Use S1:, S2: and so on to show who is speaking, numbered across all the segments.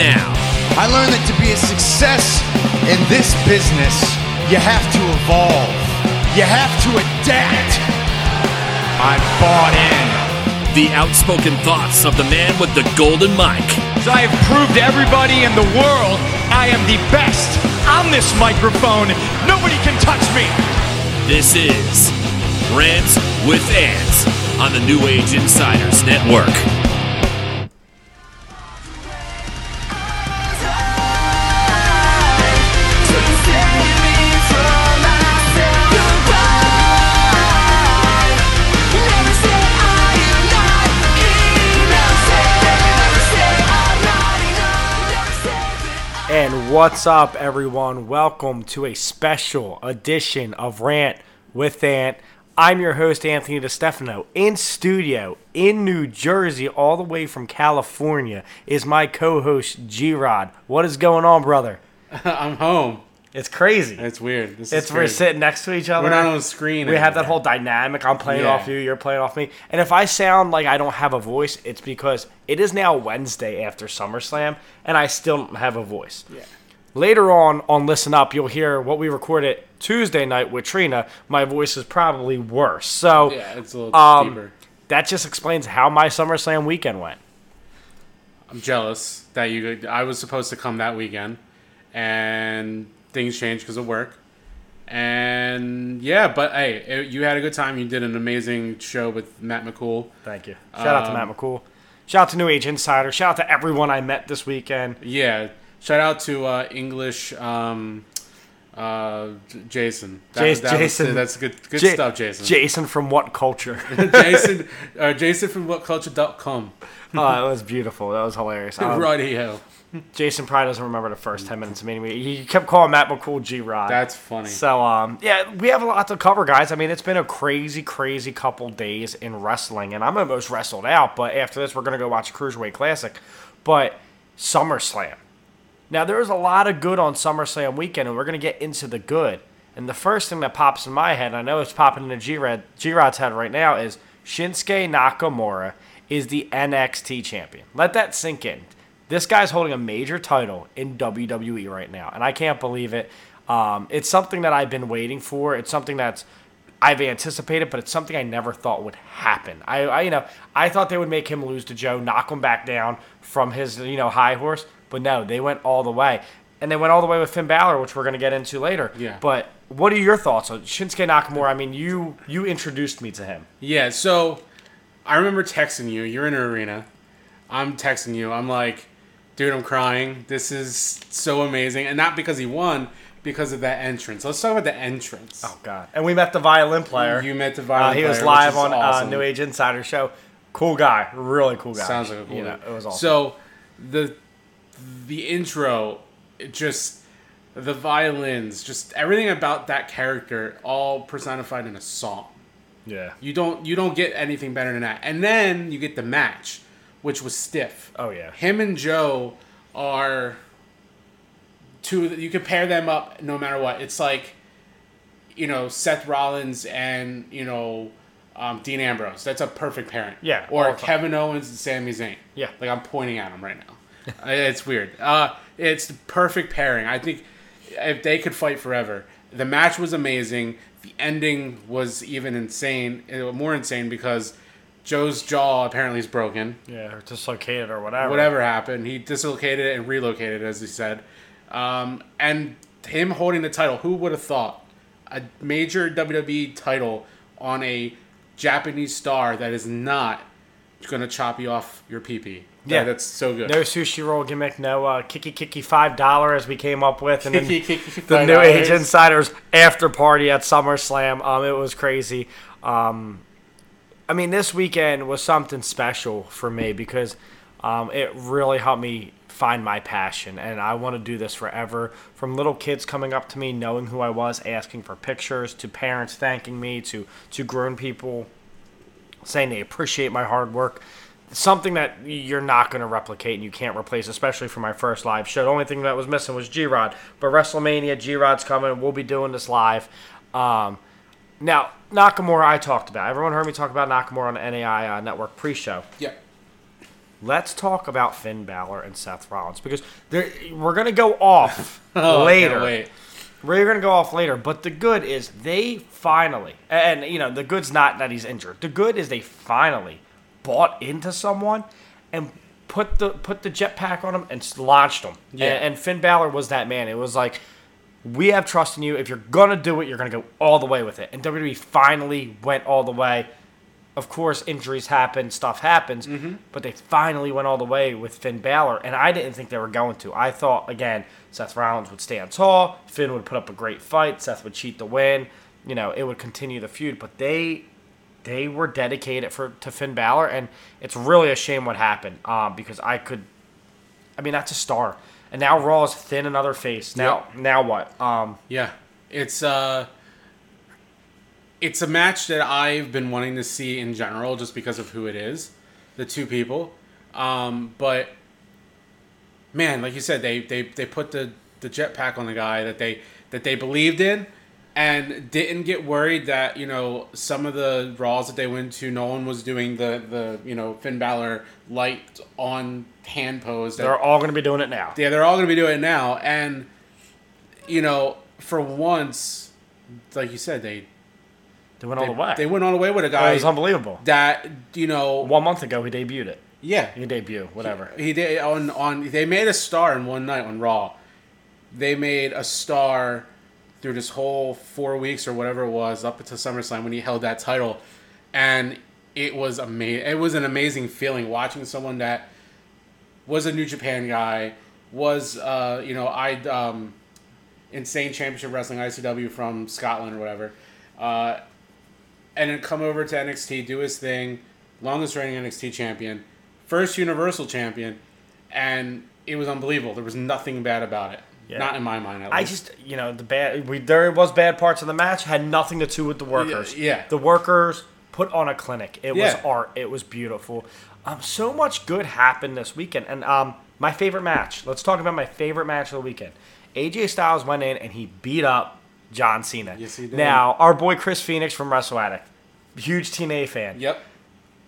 S1: now,
S2: I learned that to be a success in this business, you have to evolve. You have to adapt. I'm bought in.
S1: the outspoken thoughts of the man with the golden mic.
S3: So I have proved to everybody in the world I am the best on this microphone. Nobody can touch me.
S1: This is Rants with Ants on the New Age Insiders Network.
S4: What's up, everyone? Welcome to a special edition of Rant with Ant. I'm your host, Anthony DeStefano. In studio in New Jersey, all the way from California, is my co host, G Rod. What is going on, brother?
S5: I'm home.
S4: It's crazy.
S5: It's weird. This
S4: It's we're
S5: crazy.
S4: sitting next to each other.
S5: We're not on the screen.
S4: We have that whole dynamic. I'm playing
S5: Yeah.
S4: off you, you're playing off me. And if I sound like I don't have a voice, it's because it is now Wednesday after SummerSlam, and I still don't have a voice.
S5: Yeah.
S4: Later on on Listen Up, you'll hear what we recorded Tuesday night with Trina. My voice is probably worse. So
S5: Yeah, it's a little
S4: um,
S5: deeper.
S4: that just explains how my SummerSlam weekend went.
S5: I'm jealous that you. I was supposed to come that weekend, and things changed because of work. And yeah, but hey, it, you had a good time. You did an amazing show with Matt McCool.
S4: Thank you. Shout out to
S5: Um,
S4: Matt McCool. Shout out to New Age Insider. Shout out to everyone I met this weekend.
S5: Yeah, shout out to uh, English um, uh, J- Jason. That,
S4: Jas-
S5: that was-
S4: Jason.
S5: that's good. Good
S4: Ja-
S5: stuff, Jason.
S4: Jason from What Culture?
S5: Jason. Uh, Jason from WhatCulture.com.
S4: oh, that was beautiful. That was hilarious. Um,
S5: Radio.
S4: Jason probably doesn't remember the first 10 minutes of meeting me. He kept calling Matt McCool G Rod.
S5: That's funny.
S4: So, um, yeah, we have a lot to cover, guys. I mean, it's been a crazy, crazy couple days in wrestling, and I'm almost wrestled out. But after this, we're going to go watch Cruiserweight Classic. But SummerSlam. Now, there's a lot of good on SummerSlam weekend, and we're going to get into the good. And the first thing that pops in my head, I know it's popping into G-Rod, G-Rod's head right now, is Shinsuke Nakamura is the NXT champion. Let that sink in. This guy's holding a major title in WWE right now, and I can't believe it. Um, it's something that I've been waiting for. It's something that's I've anticipated, but it's something I never thought would happen. I, I, you know, I thought they would make him lose to Joe, knock him back down from his, you know, high horse, but no, they went all the way, and they went all the way with Finn Balor, which we're going to get into later.
S5: Yeah.
S4: But what are your thoughts on Shinsuke Nakamura? I mean, you you introduced me to him.
S5: Yeah, so I remember texting you. You're in an arena. I'm texting you. I'm like, dude, I'm crying. This is so amazing. And not because he won, because of that entrance. Let's talk about the entrance.
S4: Oh God! And we met the violin player.
S5: You met the
S4: Uh,
S5: violin
S4: he was live
S5: which is
S4: on uh. New Age Insider Show. Cool guy, really cool guy.
S5: Sounds like a cool
S4: You know, it was awesome.
S5: So the the intro, it just the violins, just everything about that character, all personified in a song.
S4: yeah.
S5: You don't you don't get anything better than that. And then you get the match, which was stiff.
S4: Oh, yeah.
S5: Him and Joe are two you can pair them up no matter what. It's like you know, Seth Rollins and, you know, um, Dean Ambrose. That's a perfect pairing.
S4: Yeah,
S5: Or
S4: time.
S5: Kevin Owens and Sami Zayn.
S4: Yeah.
S5: Like I'm pointing at him right now. Uh, it's weird. Uh, it's the perfect pairing. I think if they could fight forever. The match was amazing. The ending was even insane, uh, more insane because Joe's jaw apparently is broken.
S4: Yeah, or dislocated or whatever.
S5: Whatever happened, he dislocated it and relocated, as he said. Um, and him holding the title, who would have thought a major WWE title on a Japanese star that is not going to chop you off your pee
S4: Yeah.
S5: that's so good.
S4: No sushi roll gimmick, no uh, kicky kicky five dollar as we came up with, and then
S5: Kicky Kicky
S4: the
S5: $5.
S4: New Age Insiders after party at SummerSlam. Um, it was crazy. Um, I mean, this weekend was something special for me because um, it really helped me find my passion, and I want to do this forever. From little kids coming up to me, knowing who I was, asking for pictures, to parents thanking me, to to grown people saying they appreciate my hard work. Something that you're not going to replicate and you can't replace, especially for my first live show. The only thing that was missing was G Rod. But WrestleMania, G Rod's coming. We'll be doing this live. Um, now, Nakamura, I talked about. Everyone heard me talk about Nakamura on the NAI uh, Network pre show.
S5: Yeah.
S4: Let's talk about Finn Balor and Seth Rollins because we're gonna go off
S5: Oh,
S4: later.
S5: wait.
S4: We're gonna go off later, but the good is they finally, and you know, the good's not that he's injured. The good is they finally bought into someone and put the put the jetpack on him and launched him.
S5: Yeah.
S4: And, and Finn Balor was that man. It was like, we have trust in you. If you're gonna do it, you're gonna go all the way with it. And WWE finally went all the way. Of course, injuries happen, stuff happens, but they finally went all the way with Finn Balor, and I didn't think they were going to. I thought again, Seth Rollins would stand tall, Finn would put up a great fight, Seth would cheat the win, you know, it would continue the feud. But they they were dedicated for to Finn Balor, and it's really a shame what happened um, because I could, I mean, that's a star, and now Raw is thin another face. Now, now what? Um,
S5: Yeah, it's uh, it's a match that I've been wanting to see in general, just because of who it is, the two people. Um, but man, like you said, they they they put the the jetpack on the guy that they that they believed in, and didn't get worried that you know some of the Raws that they went to, no one was doing the the you know Finn Balor light on hand pose. That,
S4: they're all going to be doing it now.
S5: yeah, they're all going to be doing it now, and you know, for once, like you said, they
S4: They went all
S5: they,
S4: the way.
S5: they went all the way with a
S4: it
S5: guy
S4: was unbelievable.
S5: that you know,
S4: One month ago, he debuted it.
S5: yeah,
S4: He debut, whatever.
S5: he did on on. They made a star in one night on Raw. They made a star through this whole four weeks or whatever it was up until SummerSlam when he held that title, and it was amazing. It was an amazing feeling watching someone that was a New Japan guy, was uh, you know I um, insane championship wrestling ICW from Scotland or whatever, uh, and then come over to NXT, do his thing, longest reigning NXT champion, first Universal champion, and it was unbelievable. There was nothing bad about it.
S4: Yeah.
S5: Not in my mind. At
S4: I just, you know, the bad. We there was bad parts of the match had nothing to do with the workers.
S5: yeah.
S4: the workers put on a clinic. It was art. It was beautiful. Um, so much good happened this weekend, and um, my favorite match. Let's talk about my favorite match of the weekend. AJ Styles went in and he beat up John Cena.
S5: Yes, he did.
S4: Now, our boy Chris Phoenix from Wrestle Addict, huge TNA fan,
S5: Yep.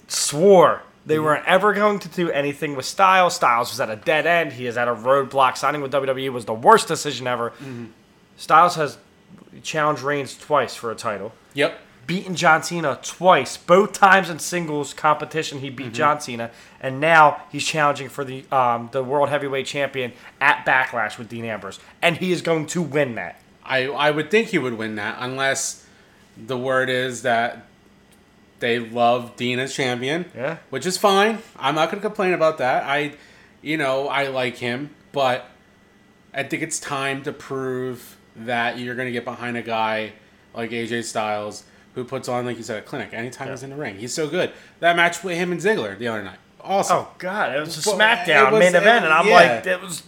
S4: swore they mm-hmm. weren't ever going to do anything with Styles. Styles was at a dead end. He is at a roadblock. Signing with WWE was the worst decision ever. Mm-hmm. Styles has challenged Reigns twice for a title,
S5: Yep.
S4: beaten John Cena twice, both times in singles competition. He beat mm-hmm. John Cena, and now he's challenging for the um, the World Heavyweight Champion at Backlash with Dean Ambrose, and he is going to win that.
S5: I I would think he would win that unless the word is that they love Dean as champion.
S4: Yeah.
S5: Which is fine. I'm not gonna complain about that. I you know, I like him, but I think it's time to prove that you're gonna get behind a guy like AJ Styles who puts on, like you said, a clinic anytime he's in the ring. He's so good. That match with him and Ziggler the other night. Awesome.
S4: Oh God, it was a SmackDown
S5: it was-
S4: main event,
S5: it-
S4: and I'm
S5: yeah.
S4: like, it was.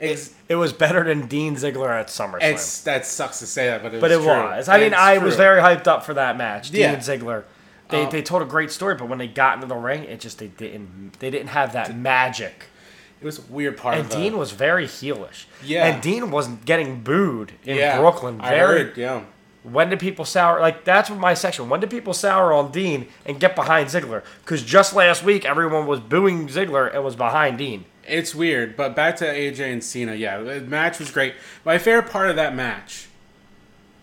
S5: Ex-
S4: It was better than Dean Ziggler at SummerSlam.
S5: it's that sucks to say that, but it
S4: But
S5: was
S4: it
S5: true.
S4: was. I mean,
S5: It's
S4: I was very hyped up for that match. Dean
S5: Yeah.
S4: and Ziggler. They,
S5: Um,
S4: they told a great story, but when they got into the ring, it just they didn't they didn't have that magic.
S5: It was a weird part
S4: And
S5: of the,
S4: Dean was very heelish.
S5: Yeah.
S4: And Dean wasn't getting booed in
S5: yeah,
S4: Brooklyn.
S5: I heard, yeah.
S4: When did people sour? Like that's what my section. When did people sour on Dean and get behind Ziggler? Because just last week everyone was booing Ziggler and was behind Dean.
S5: It's weird, but back to AJ and Cena. Yeah, the match was great. My favorite part of that match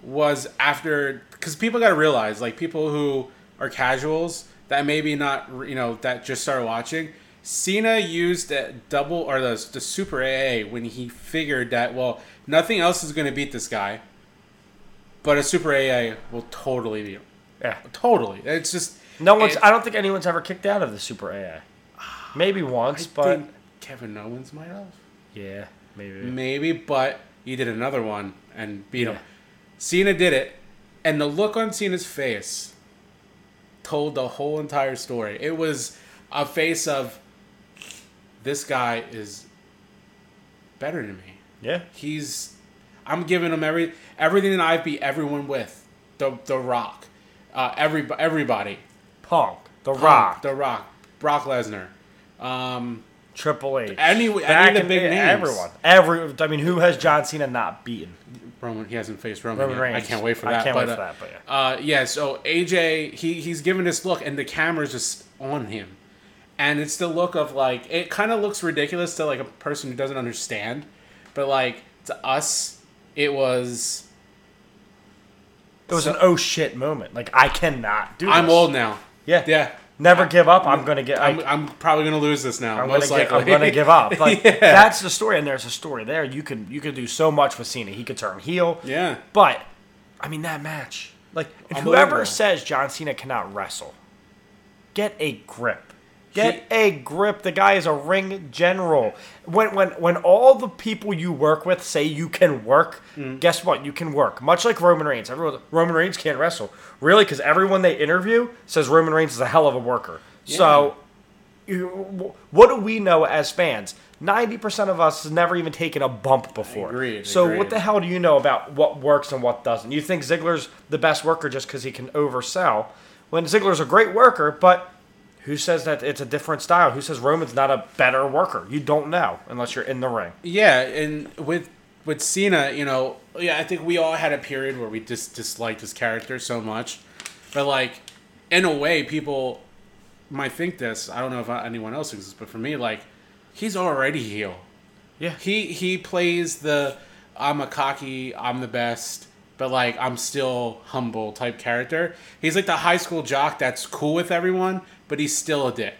S5: was after because people got to realize, like people who are casuals that maybe not, you know, that just started watching. Cena used that double or the, the super AA when he figured that well, nothing else is going to beat this guy, but a super AA will totally beat him.
S4: Yeah.
S5: Totally, it's just
S4: No one's.
S5: it-
S4: I don't think anyone's ever kicked out of the Super AA. Maybe once,
S5: I
S4: but
S5: Kevin Owens might have.
S4: yeah, maybe.
S5: Maybe, but he did another one and beat him. Cena did it, and the look on Cena's face told the whole entire story. It was a face of this guy is better than me.
S4: Yeah.
S5: He's I'm giving him every everything that I beat everyone with. The the Rock, uh, every everybody.
S4: Punk, The
S5: Punk,
S4: Rock,
S5: The Rock, Brock Lesnar. Um,
S4: Triple H,
S5: Any- any of the big names.
S4: everyone, every. I mean, who has John Cena not beaten?
S5: Roman, he hasn't faced Roman.
S4: Roman. Reigns.
S5: I can't wait for that.
S4: I can't
S5: but,
S4: wait for
S5: uh,
S4: that, but
S5: Uh, yeah, so AJ, he he's giving this look, and the camera's just on him, and it's the look of like it kind of looks ridiculous to like a person who doesn't understand, but like to us, it was.
S4: It was
S5: So-
S4: an oh shit moment. Like I cannot do.
S5: I'm
S4: this.
S5: old now.
S4: Yeah.
S5: Yeah.
S4: Never give up. I'm gonna get.
S5: I'm, I'm probably gonna lose this now.
S4: I'm gonna,
S5: most
S4: get. I'm gonna give up. Like
S5: Yeah.
S4: that's the story, and there's a story there. You can you can do so much with Cena. He could turn heel.
S5: Yeah.
S4: But I mean that match. Like whoever says John Cena cannot wrestle, get a grip. Get a grip. The guy is a ring general. When when when all the people you work with say you can work,
S5: Mm.
S4: guess what? You can work. Much like Roman Reigns. Everyone Roman Reigns can't wrestle. Really, because everyone they interview says Roman Reigns is a hell of a worker. So you, what do we know as fans? Ninety percent of us has never even taken a bump before.
S5: Agreed,
S4: so what the hell do you know about what works and what doesn't? You think Ziggler's the best worker just because he can oversell? When Ziggler's a great worker, but who says that it's a different style? Who says Roman's not a better worker? You don't know unless you're in the ring.
S5: Yeah, and with with Cena, you know, yeah, I think we all had a period where we just disliked his character so much, but like, in a way, people might think this. I don't know if anyone else thinks this, but for me, like, he's already heel.
S4: Yeah.
S5: He he plays the I'm a cocky, I'm the best, but like I'm still humble type character. He's like the high school jock that's cool with everyone, but he's still a dick.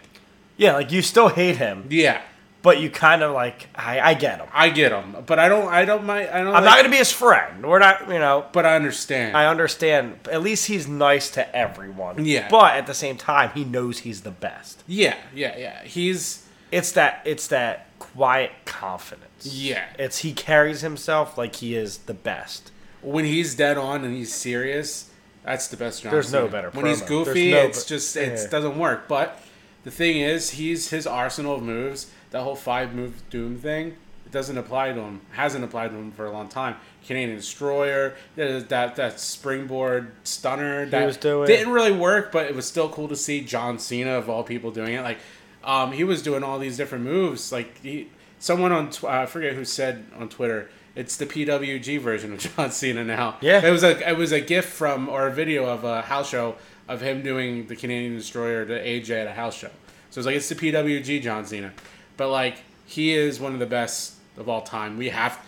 S4: Yeah, like you still hate him,
S5: Yeah.
S4: but you kind of like I, I get him.
S5: I get him, but I don't. I don't. mind. I don't.
S4: I'm
S5: like-
S4: not gonna be his friend. We're not, you know.
S5: But I understand.
S4: I understand. At least he's nice to everyone.
S5: Yeah.
S4: But at the same time, he knows he's the best.
S5: yeah, yeah, yeah. He's
S4: It's that. It's that quiet confidence.
S5: yeah.
S4: It's he carries himself like he is the best.
S5: When he's dead on and he's serious, that's the best. John
S4: There's no
S5: Cena.
S4: better
S5: When he's goofy,
S4: no
S5: it's
S4: be-
S5: just it
S4: yeah.
S5: doesn't work. But the thing is, he's his arsenal of moves. That whole five move doom thing. It doesn't apply to him. Hasn't applied to him for a long time. Canadian Destroyer, that that, that springboard stunner that
S4: was doing.
S5: didn't really work, but it was still cool to see John Cena of all people doing it. Like, um, he was doing all these different moves. Like, he, someone on tw- I forget who said on Twitter, it's the PWG version of John Cena now.
S4: Yeah.
S5: it was a it was a gift from or a video of a house show of him doing the Canadian Destroyer to AJ at a house show. So it's like it's the PWG John Cena, but like he is one of the best of all time. We have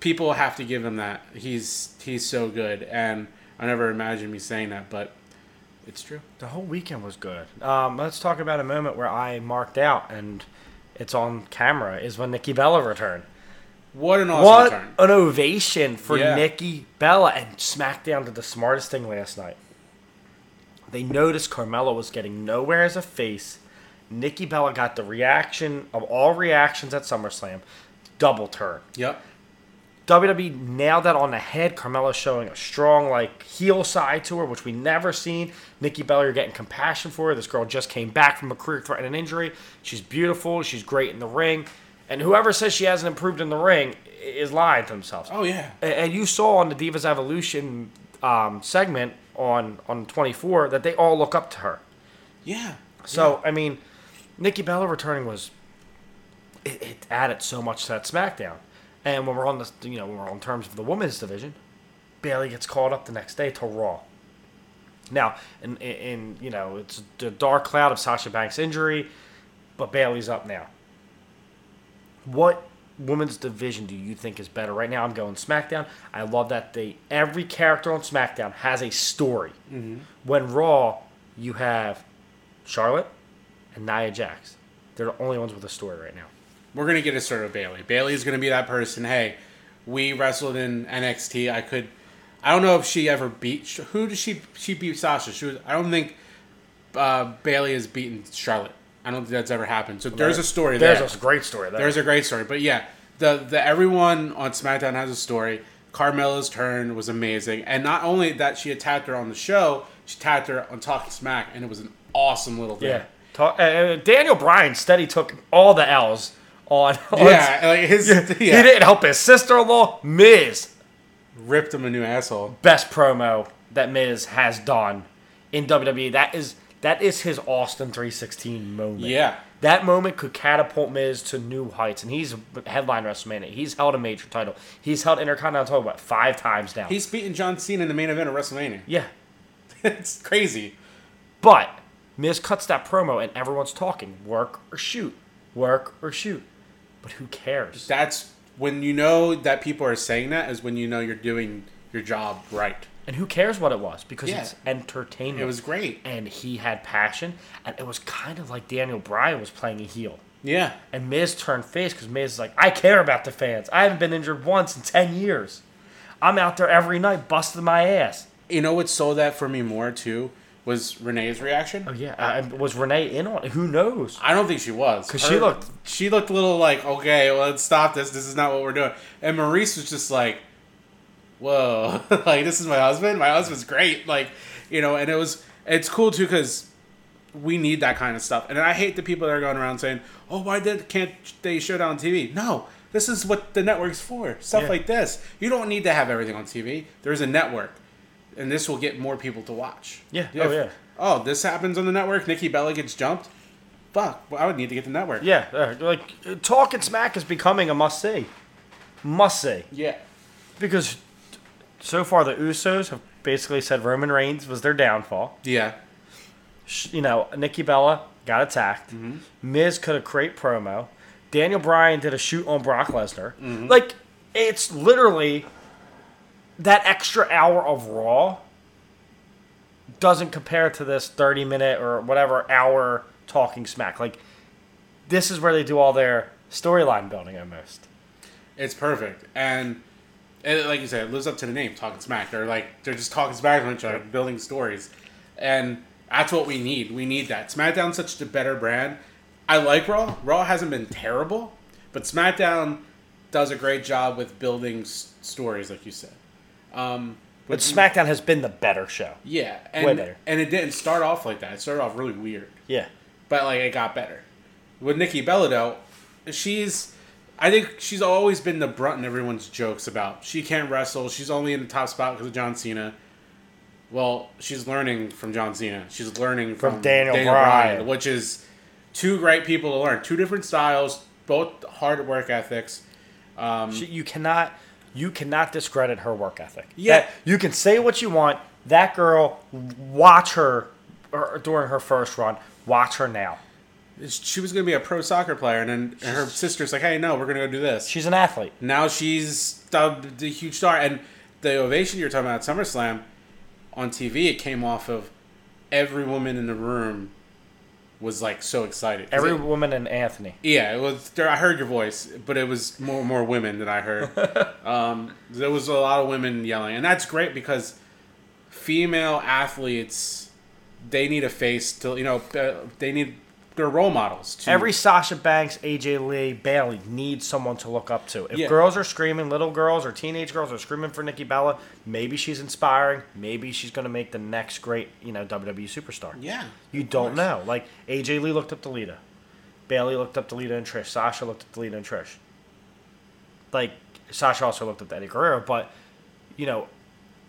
S5: people have to give him that. He's he's so good, and I never imagined me saying that, but it's true.
S4: The whole weekend was good. Um, let's talk about a moment where I marked out, and it's on camera. Is when Nikki Bella returned.
S5: What an awesome
S4: what
S5: turn!
S4: an ovation for
S5: Yeah.
S4: Nikki Bella and SmackDown did the smartest thing last night. They noticed Carmella was getting nowhere as a face. Nikki Bella got the reaction of all reactions at SummerSlam. Double turn.
S5: Yep.
S4: WWE nailed that on the head. Carmella showing a strong like heel side to her, which we never seen. Nikki Bella, you're getting compassion for her. This girl just came back from a career-threatening injury. She's beautiful. She's great in the ring. And whoever says she hasn't improved in the ring is lying to themselves.
S5: Oh yeah.
S4: And you saw on the Divas Evolution um, segment on on 24 that they all look up to her.
S5: Yeah.
S4: So I mean, Nikki Bella returning was it, it added so much to that SmackDown. And when we're on the you know when we're on terms of the women's division, Bayley gets called up the next day to Raw. Now, in, in, in you know it's the dark cloud of Sasha Banks' injury, but Bayley's up now. What women's division do you think is better right now? I'm going SmackDown. I love that they every character on SmackDown has a story. When Raw, you have Charlotte and Nia Jax. They're the only ones with a story right now.
S5: We're gonna get a started with Bayley. Bayley's gonna be that person. Hey, we wrestled in NXT. I could. I don't know if she ever beat. Who did she? She beat Sasha. She was. I don't think uh, Bayley has beaten Charlotte. I don't think that's ever happened. So there's a story there.
S4: There's a great story there.
S5: There's a great story. But yeah, the the everyone on SmackDown has a story. Carmella's turn was amazing, and not only that, she attacked her on the show, she attacked her on Talking Smack, and it was an awesome little thing.
S4: yeah. Ta- uh, Daniel Bryan steady took all the L's on. on
S5: Yeah, like his yeah,
S4: He didn't help his sister-in-law, Miz.
S5: ripped him a new asshole.
S4: Best promo that Miz has done in WWE. That is that is his Austin 316 moment.
S5: Yeah.
S4: That moment could catapult Miz to new heights, and he's headline WrestleMania. He's held a major title. He's held Intercontinental title what five times now.
S5: He's beaten John Cena in the main event of WrestleMania.
S4: yeah,
S5: it's crazy.
S4: but Miz cuts that promo and everyone's talking work or shoot, work or shoot. But who cares?
S5: That's when you know that people are saying that is when you know you're doing your job right.
S4: And who cares what it was? Because
S5: Yeah.
S4: it's entertainment.
S5: It was great.
S4: And he had passion. And it was kind of like Daniel Bryan was playing a heel.
S5: Yeah.
S4: And Miz turned face because Miz is like, I care about the fans. I haven't been injured once in 10 years. I'm out there every night busting my ass.
S5: You know what sold that for me more too was Renee's reaction.
S4: Oh, yeah. Uh, I, was Renee in on it? Who knows?
S5: I don't think she was
S4: 'Cause she looked-
S5: She looked a little like, okay, well, let's stop this. This is not what we're doing. And Maurice was just like, whoa, like this is my husband. My husband's great. Like, you know, and it was it's cool too because we need that kind of stuff. And I hate the people that are going around saying, oh, why did can't they show it on TV? No. This is what the network's for. Stuff
S4: Yeah.
S5: like this. You don't need to have everything on TV. There's a network, and this will get more people to watch.
S4: Yeah. Oh, yeah.
S5: Oh, this happens on the network. Nikki Bella gets jumped. Fuck. Well, I would need to get the network.
S4: Yeah. uh, Like, Talking Smack is becoming a must see. Must see.
S5: Yeah.
S4: Because so far the Usos have basically said Roman Reigns was their downfall.
S5: Yeah.
S4: You know, Nikki Bella got attacked.
S5: Mm-hmm.
S4: Miz cut a great promo. Daniel Bryan did a shoot on Brock Lesnar.
S5: Mm-hmm.
S4: Like, it's literally that extra hour of Raw doesn't compare to this 30 minute or whatever hour talking smack. Like, this is where they do all their storyline building almost.
S5: It's perfect. And, and like you said, it lives up to the name, Talking Smack. They're like, they're just talking smack with each other, building stories. And that's what we need. We need that. SmackDown's such a better brand. I like Raw. Raw hasn't been terrible, but SmackDown does a great job with building s- stories, like you said. Um,
S4: But SmackDown has been the better show.
S5: yeah, and,
S4: Way better.
S5: and it didn't start off like that. It started off really weird.
S4: Yeah.
S5: but like it got better. With Nikki Bella though, she's I think she's always been the brunt in everyone's jokes about she can't wrestle. She's only in the top spot because of John Cena. Well, she's learning from John Cena. She's learning from,
S4: From Daniel Bryan.
S5: which is two great people to learn. Two different styles, both hard work ethics.
S4: Um, she, you cannot you cannot discredit her work ethic.
S5: Yeah.
S4: That- you can say what you want. That girl, watch her during her first run. Watch her now.
S5: She was going to be a pro soccer player, and then and her sister's like, "Hey, no, we're going to go do this."
S4: She's an athlete.
S5: now she's the, the huge star and the ovation you're talking about at SummerSlam on TV it came off of every woman in the room was like so excited.
S4: Every
S5: it-
S4: woman in Anthony.
S5: yeah it was I heard your voice but it was more more women than I heard um, there was a lot of women yelling and that's great because female athletes they need a face to you know uh, they need their role models to
S4: Every Sasha Banks, AJ Lee, Bayley needs someone to look up to. If
S5: Yeah.
S4: girls are screaming, little girls or teenage girls are screaming for Nikki Bella, maybe she's inspiring. Maybe she's going to make the next great, you know, WWE superstar.
S5: yeah
S4: You don't know. Like AJ Lee looked up to Lita, Bayley looked up to Lita and Trish, Sasha looked up to Lita and Trish. Like Sasha also looked up to Eddie Guerrero, but you know,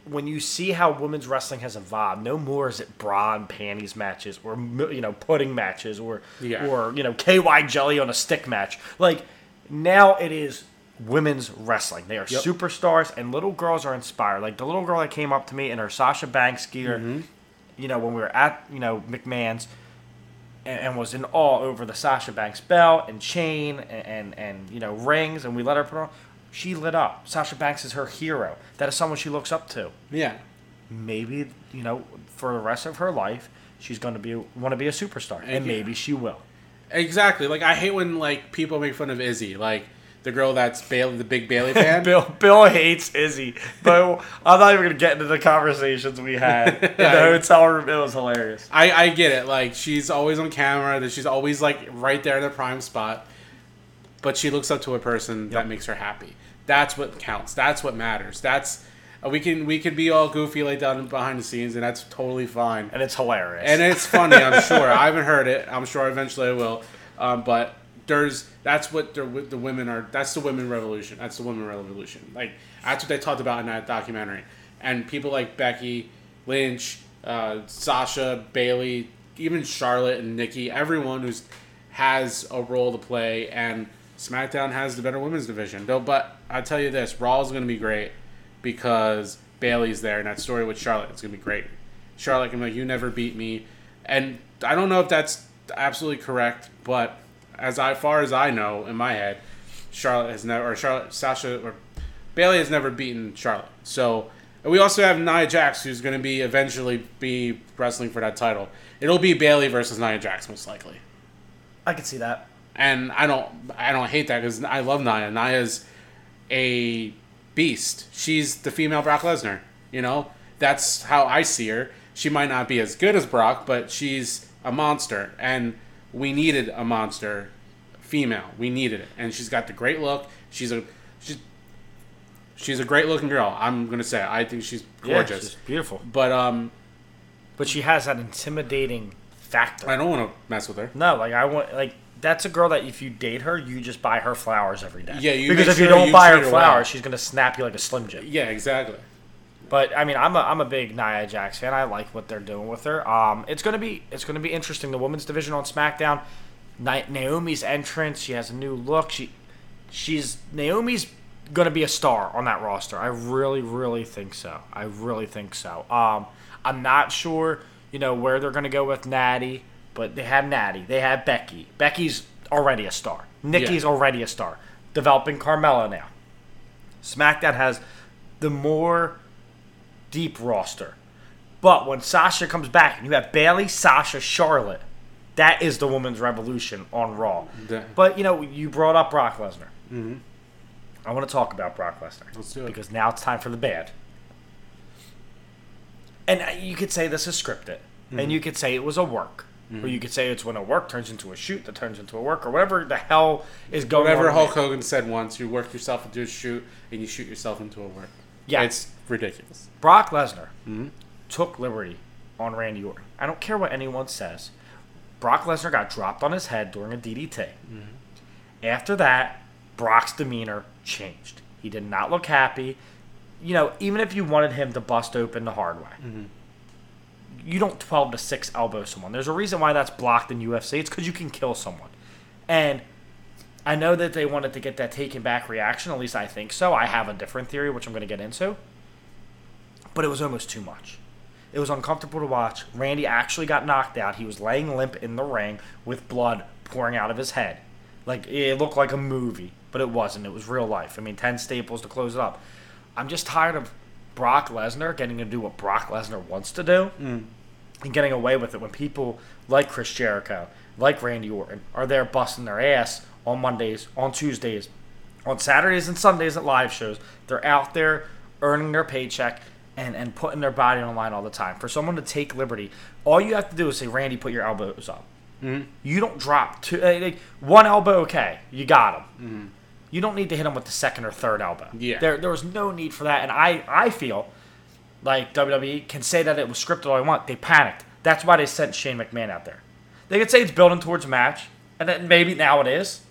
S4: when you see how women's wrestling has evolved, no more is it bra and panties matches or you know pudding matches or
S5: Yeah.
S4: or you know KY jelly on a stick match. Like now it is women's wrestling. They are
S5: Yep.
S4: superstars, and little girls are inspired. Like the little girl that came up to me in her Sasha Banks gear,
S5: Mm-hmm.
S4: you know, when we were at you know McMahon's, and, and was in awe over the Sasha Banks belt and chain and, and and you know rings, and we let her put on. She lit up. Sasha Banks is her hero. That is someone she looks up to.
S5: yeah
S4: Maybe you know for the rest of her life, she's going to be want to be a superstar, and
S5: yeah.
S4: maybe she will.
S5: Exactly. Like I hate when like people make fun of Izzy, like the girl that's Bayley, the big Bayley fan.
S4: Bill Bill hates Izzy, but I'm not even gonna get into the conversations we had in the hotel room. It was hilarious.
S5: I I get it. Like she's always on camera. That she's always like right there in the prime spot. But she looks up to a person that makes her happy. That's what counts. That's what matters. That's uh, we can we could be all goofy like down behind the scenes, and that's totally fine.
S4: And it's hilarious.
S5: and it's funny. I'm sure. I haven't heard it. I'm sure eventually I will. Um, but there's that's what the, the women are. That's the women revolution. That's the women revolution. Like that's what they talked about in that documentary. And people like Becky Lynch, uh, Sasha, Bayley, even Charlotte and Nikki, everyone who's has a role to play, and SmackDown has the better women's division. Though, but I tell you this, Raw is going to be great because Bayley's there, and that story with Charlotte is going to be great. Charlotte can be like, "You never beat me," and I don't know if that's absolutely correct, but as I far as I know in my head, Charlotte has never or Charlotte Sasha or Bayley has never beaten Charlotte. So we also have Nia Jax, who's going to be eventually be wrestling for that title. It'll be Bayley versus Nia Jax most likely
S4: I could see that.
S5: And I don't I don't hate that because I love Nia. Nia's a beast. She's the female Brock Lesnar. You know, that's how I see her. She might not be as good as Brock, but she's a monster, and we needed a monster female. We needed it, and she's got the great look. She's a she's she's a great looking girl. I'm gonna say I think she's
S4: Yeah,
S5: gorgeous.
S4: she's beautiful.
S5: but um,
S4: But she has that intimidating factor.
S5: I don't want to mess with her.
S4: No, like I want like that's a girl that if you date her, you just buy her flowers every day.
S5: Yeah, you
S4: because if you
S5: sure
S4: don't
S5: you
S4: buy her flowers, she's gonna snap you like a slim jim.
S5: Yeah, exactly.
S4: But I mean, I'm a I'm a big Nia Jax fan. I like what they're doing with her. Um, it's gonna be it's gonna be interesting. The women's division on SmackDown. Na- Naomi's entrance. She has a new look. She she's Naomi's gonna be a star on that roster. I really really think so. I really think so. Um, I'm not sure you know where they're gonna go with Natty, but they have Natty. They have Becky. Becky's already a star. Nikki's
S5: Yeah.
S4: already a star. Developing Carmella now. SmackDown has the more deep roster. But when Sasha comes back and you have Bayley, Sasha, Charlotte, that is the women's revolution on Raw. But you know, you brought up Brock Lesnar. Mm-hmm. I want to talk about Brock Lesnar.
S5: Let's do it.
S4: Because now it's time for the bad. And uh, you could say this is scripted,
S5: Mm-hmm.
S4: and you could say it was a work, or you could say it's when a work turns into a shoot that turns into a work, or whatever the hell is going
S5: Whatever
S4: on.
S5: Hulk Hogan said once, you work yourself into a shoot and you shoot yourself into a work.
S4: Yeah.
S5: It's ridiculous.
S4: Brock Lesnar
S5: Mm-hmm.
S4: took liberty on Randy Orton. I don't care what anyone says. Brock Lesnar got dropped on his head during a DDT.
S5: Mm-hmm.
S4: After that, Brock's demeanor changed. He did not look happy. You know, even if you wanted him to bust open the hard way,
S5: Mm-hmm.
S4: You don't 12 to 6 elbow someone. There's a reason why that's blocked in UFC. It's because you can kill someone. And I know that they wanted to get that taken back reaction. At least I think so. I have a different theory, which I'm going to get into. But it was almost too much. It was uncomfortable to watch. Randy actually got knocked out. He was laying limp in the ring with blood pouring out of his head. Like it looked like a movie, but it wasn't. It was real life. I mean, 10 staples to close it up. I'm just tired of Brock Lesnar getting to do what Brock Lesnar wants to do mm. and getting away with it when people like Chris Jericho, like Randy Orton, are there busting their ass on Mondays, on Tuesdays, on Saturdays and Sundays at live shows. They're out there earning their paycheck and, and putting their body on the line all the time. For someone to take liberty, all you have to do is say, Randy, put your elbows up. Mm. You don't drop two, like, one elbow, okay, you got him. Mm. You don't need to hit him with the second or third elbow.
S5: Yeah.
S4: There, there was no need for that. And I, I feel like WWE can say that it was scripted all they want. They panicked. That's why they sent Shane McMahon out there. They could say it's building towards a match, and then maybe now it is.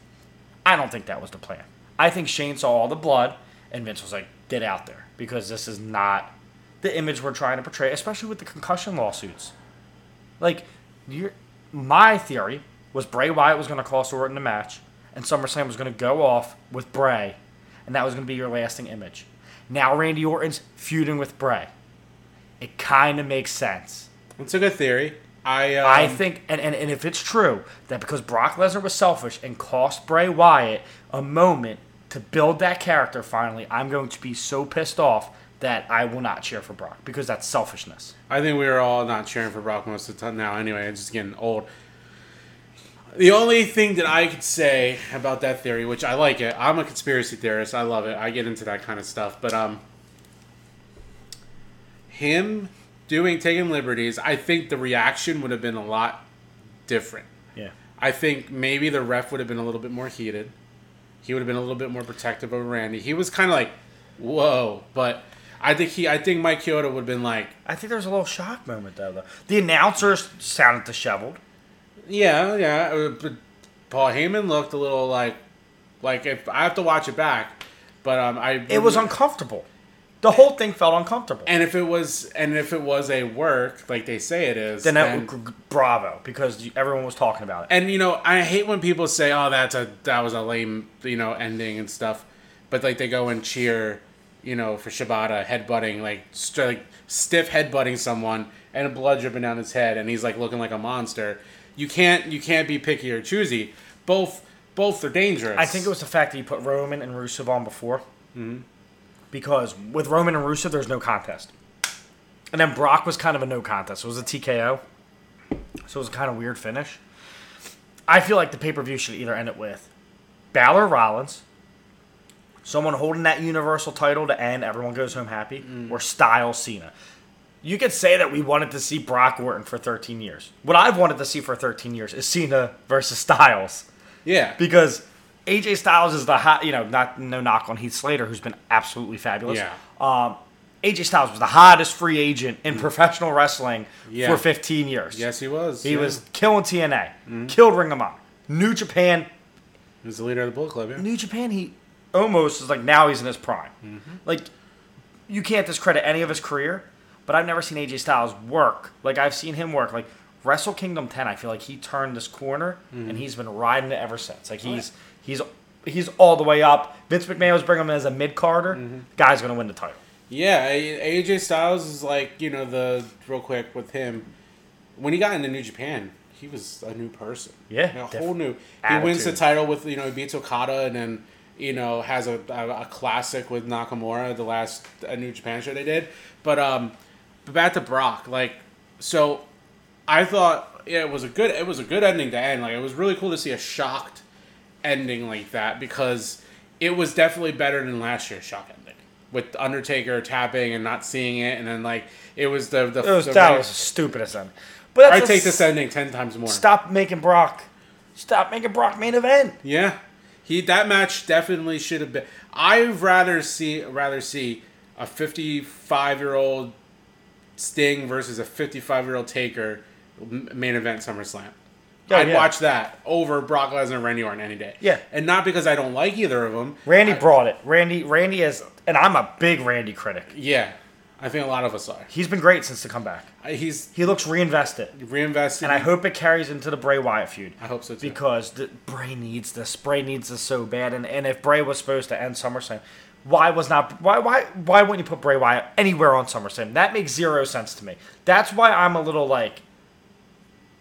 S4: I don't think that was the plan. I think Shane saw all the blood, and Vince was like, "Get out there," because this is not the image we're trying to portray, especially with the concussion lawsuits. Like, you're, my theory was Bray Wyatt was going to cost Orton the match, and SummerSlam was going to go off with Bray, and that was going to be your lasting image. Now Randy Orton's feuding with Bray. It kind of makes sense.
S5: It's a good theory. I um,
S4: I think, and, and, and if it's true that because Brock Lesnar was selfish and cost Bray Wyatt a moment to build that character finally, I'm going to be so pissed off that I will not cheer for Brock because that's selfishness.
S5: I think we are all not cheering for Brock most of the time now. Anyway, it's just getting old. The only thing that I could say about that theory, which I like it, I'm a conspiracy theorist. I love it. I get into that kind of stuff. But um, him doing taking liberties, I think the reaction would have been a lot different.
S4: Yeah.
S5: I think maybe the ref would have been a little bit more heated. He would have been a little bit more protective of Randy. He was kind of like, "Whoa!" But I think he, I think Mike Chioda would have been like,
S4: I think there was a little shock moment though. though. The announcers sounded disheveled.
S5: Yeah, yeah. uh, But Paul Heyman looked a little like, like if I have to watch it back, but um, I
S4: It was uncomfortable. The whole thing felt uncomfortable.
S5: and if it was and if it was a work like they say it is,
S4: then that, g- bravo because everyone was talking about it.
S5: and you know I hate when people say, "Oh, that's a that was a lame you know ending and stuff," but like they go and cheer you know, for Shibata headbutting like st- like stiff headbutting someone and blood dripping down his head, and he's like looking like a monster. You can't you can't be picky or choosy. Both both are dangerous.
S4: I think it was the fact that you put Roman and Rusev on before. Because with Roman and Rusev, there's no contest. And then Brock was kind of a no contest. It was a TKO. So it was a kind of weird finish. I feel like the pay per view should either end it with Balor Rollins, someone holding that Universal title to end, everyone goes home happy, mm. or Styles Cena. You could say that we wanted to see Brock Orton for 13 years. What I've wanted to see for 13 years is Cena versus Styles
S5: yeah
S4: because AJ Styles is the hot, you know, not no knock on Heath Slater, who's been absolutely fabulous.
S5: Yeah.
S4: Um, AJ Styles was the hottest free agent in mm. professional wrestling
S5: Yeah.
S4: for 15 years.
S5: yes he was
S4: He
S5: yeah.
S4: was killing TNA, mm-hmm. killed Ring of Honor, New Japan.
S5: he was the leader of the Bullet Club. Yeah.
S4: New Japan, he almost is like now he's in his prime. Mm-hmm. Like you can't discredit any of his career, but I've never seen AJ Styles work. Like I've seen him work. Like Wrestle Kingdom 10, I feel like he turned this corner and he's been riding it ever since. Like he's he's he's all the way up. Vince McMahon was bringing him as a mid carder. Guy's gonna win the title.
S5: Yeah, AJ Styles is like you know the real quick with him. When he got into New Japan, he was a new person.
S4: Yeah,
S5: a whole new. He wins the title with you know he beats Okada and then you know has a, a, a classic with Nakamura the last uh, New Japan show they did. But um, but back to Brock like so, I thought yeah, it was a good it was a good ending to end. Like it was really cool to see a shocked ending like that because it was definitely better than last year's shock ending with Undertaker tapping and not seeing it, and then like it was the the.
S4: It was,
S5: the
S4: that
S5: right-
S4: was the stupidest end. But
S5: I take this ending ten times more.
S4: Stop making Brock. Stop making Brock main event.
S5: Yeah, he that match definitely should have been. I'd rather see rather see a fifty-five year old Sting versus a fifty-five year old Taker main event SummerSlam.
S4: Yeah,
S5: I'd
S4: yeah.
S5: watch that over Brock Lesnar and Randy Orton any day.
S4: Yeah.
S5: and not because I don't like either of them.
S4: Randy
S5: I-
S4: brought it. Randy Randy is and I'm a big Randy critic.
S5: Yeah, I think a lot of us are.
S4: He's been great since the comeback.
S5: Uh, He's
S4: He looks reinvested.
S5: reinvested.
S4: And I hope it carries into the Bray Wyatt feud.
S5: I hope so too.
S4: Because the, Bray needs this. Bray needs this so bad. And, and if Bray was supposed to end SummerSlam, why was not why why why wouldn't you put Bray Wyatt anywhere on SummerSlam? That makes zero sense to me. That's why I'm a little like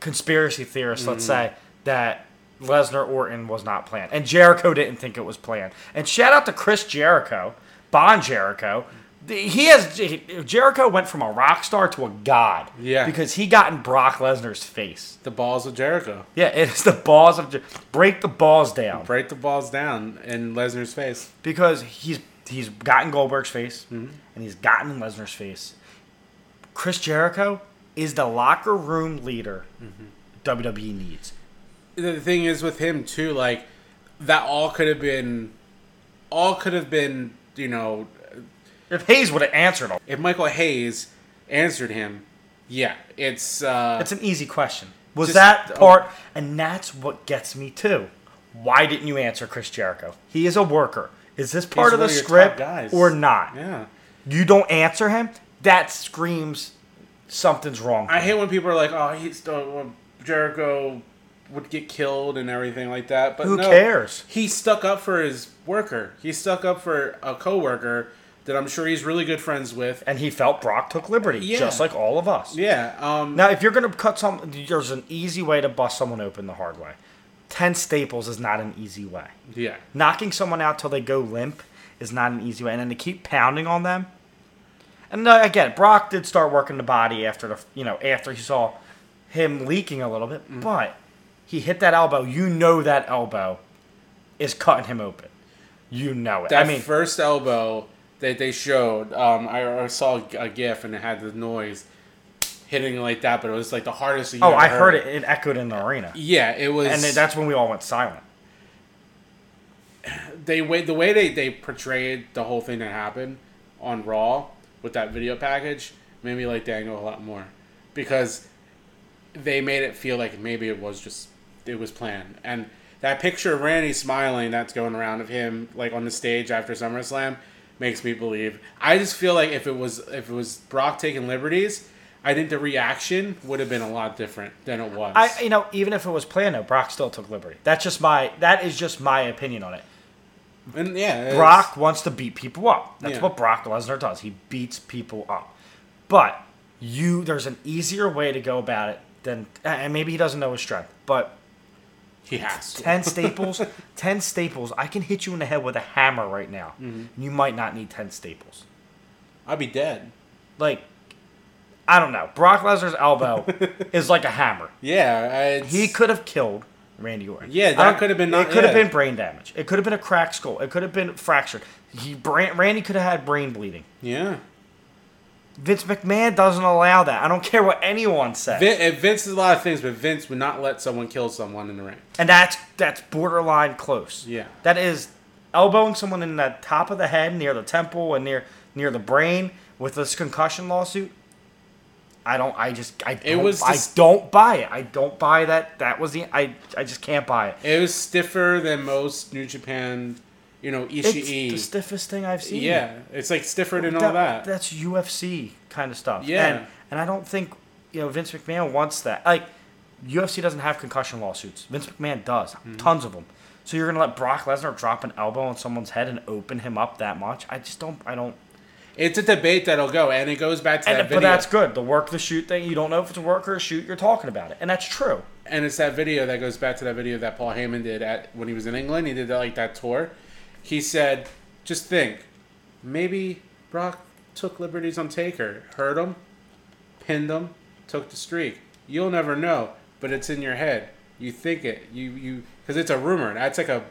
S4: conspiracy theorist. Let's mm-hmm. say that Lesnar Orton was not planned, and Jericho didn't think it was planned. And shout out to Chris Jericho, Bon Jericho. He has Jericho went from a rock star to a god.
S5: Yeah.
S4: because he got in Brock Lesnar's face.
S5: the balls of Jericho.
S4: Yeah, it's the balls of Jer- break the balls down
S5: Break the balls down in Lesnar's face.
S4: because he's he's gotten Goldberg's face and he's gotten Lesnar's face. Chris Jericho is the locker room leader WWE needs.
S5: the thing is with him too, like that all could have been, all could have been, you know,
S4: If Hayes would have answered him,
S5: if Michael Hayes answered him, yeah, it's uh,
S4: it's an easy question. Was
S5: Just-
S4: that part? And that's what gets me too. Why didn't you answer Chris Jericho? He is a worker. Is this part of the
S5: of
S4: script
S5: guys.
S4: or not?
S5: yeah.
S4: You don't answer him. That screams something's wrong.
S5: I hate when people are like, oh, he's uh, Jericho would get killed and everything like that, but
S4: Who
S5: no,
S4: cares?
S5: He stuck up for his worker. He stuck up for a coworker that I'm sure he's really good friends with.
S4: and he felt Brock took liberty,
S5: Yeah.
S4: just like all of us.
S5: Yeah. Um,
S4: Now, if you're gonna cut some, there's an easy way to bust someone open the hard way. Ten staples is not an easy way.
S5: yeah.
S4: Knocking someone out till they go limp is not an easy way, and then to keep pounding on them. And uh, again, Brock did start working the body after the, you know, after he saw him leaking a little bit, but he hit that elbow. You know that elbow is cutting him open. You know it.
S5: That
S4: I mean,
S5: first elbow that they showed, um, I, I saw a GIF and it had the noise hitting like that, but it was like the hardest. You
S4: oh, I heard it. It echoed in the arena,
S5: Yeah, it was.
S4: and that's when we all went silent.
S5: they way the way they they portrayed the whole thing that happened on Raw with that video package made me like Daniel a lot more because they made it feel like maybe it was just it was planned and that picture of Randy smiling that's going around of him like on the stage after SummerSlam makes me believe. I just feel like if it was if it was Brock taking liberties, I think the reaction would have been a lot different than it was.
S4: I, you know, even if it was planned, though, Brock still took liberty. That's just my. That is just my opinion on it.
S5: And yeah, it's-
S4: Brock wants to beat people up. That's
S5: Yeah.
S4: what Brock Lesnar does. He beats people up. But you, there's an easier way to go about it than, and maybe he doesn't know his strength, but
S5: he has.
S4: 10 staples, 10 staples, I can hit you in the head with a hammer right now.
S5: Mm-hmm.
S4: You might not need 10 staples.
S5: I'd be dead.
S4: Like, I don't know. Brock Lesnar's elbow is like a hammer.
S5: Yeah, it's,
S4: He could have killed Randy Orton.
S5: Yeah, that could have been
S4: It
S5: not-
S4: could have
S5: yeah.
S4: been brain damage. It could have been a cracked skull. It could have been fractured. He, Randy could have had brain bleeding.
S5: Yeah.
S4: Vince McMahon doesn't allow that. I don't care what anyone says.
S5: Vin, Vince is a lot of things, but Vince would not let someone kill someone in the ring.
S4: and that's that's borderline close.
S5: Yeah.
S4: That is elbowing someone in the top of the head, near the temple, and near near the brain with this concussion lawsuit. I don't. I just. I don't,
S5: was
S4: I don't buy it. I don't buy that. That was the. I. I just can't buy it.
S5: It was stiffer than most New Japan, you know,
S4: It's the stiffest thing I've seen.
S5: yeah, it's like stiffer than all that.
S4: That's UFC kind of stuff.
S5: Yeah.
S4: And, and I don't think you know Vince McMahon wants that. Like UFC doesn't have concussion lawsuits. Vince McMahon does.
S5: Mm-hmm.
S4: Tons of them. So you're gonna let Brock Lesnar drop an elbow on someone's head and open him up that much? I just don't. I don't.
S5: It's a debate that'll go, and it goes back to
S4: And,
S5: that video.
S4: but that's good. The work the shoot thing. You don't know if it's a work or a shoot. You're talking about it, and that's true.
S5: and it's that video that goes back to that video that Paul Heyman did at when he was in England. He did that, like that tour. He said, "Just think, maybe Brock took liberties on Taker, hurt him, pinned him, took the streak. You'll never know, but it's in your head. You think it. You you because it's a rumor. That's like a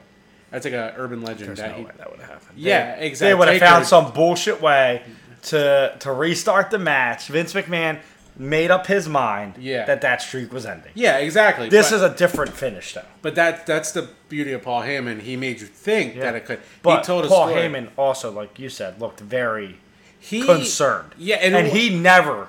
S5: that's like a urban legend.
S4: There's
S5: that
S4: no
S5: he-
S4: way that would have happened.
S5: Yeah,
S4: They-
S5: exactly.
S4: They would have found some bullshit way to to restart the match. Vince McMahon made up his mind
S5: Yeah.
S4: that that streak was ending.
S5: Yeah, exactly.
S4: This
S5: but,
S4: is a different finish, though.
S5: but that that's the beauty of Paul Heyman. He made you think that it could.
S4: But
S5: he told
S4: Paul. Heyman also, like you said, looked very
S5: he,
S4: concerned.
S5: Yeah, and,
S4: and
S5: it,
S4: he never.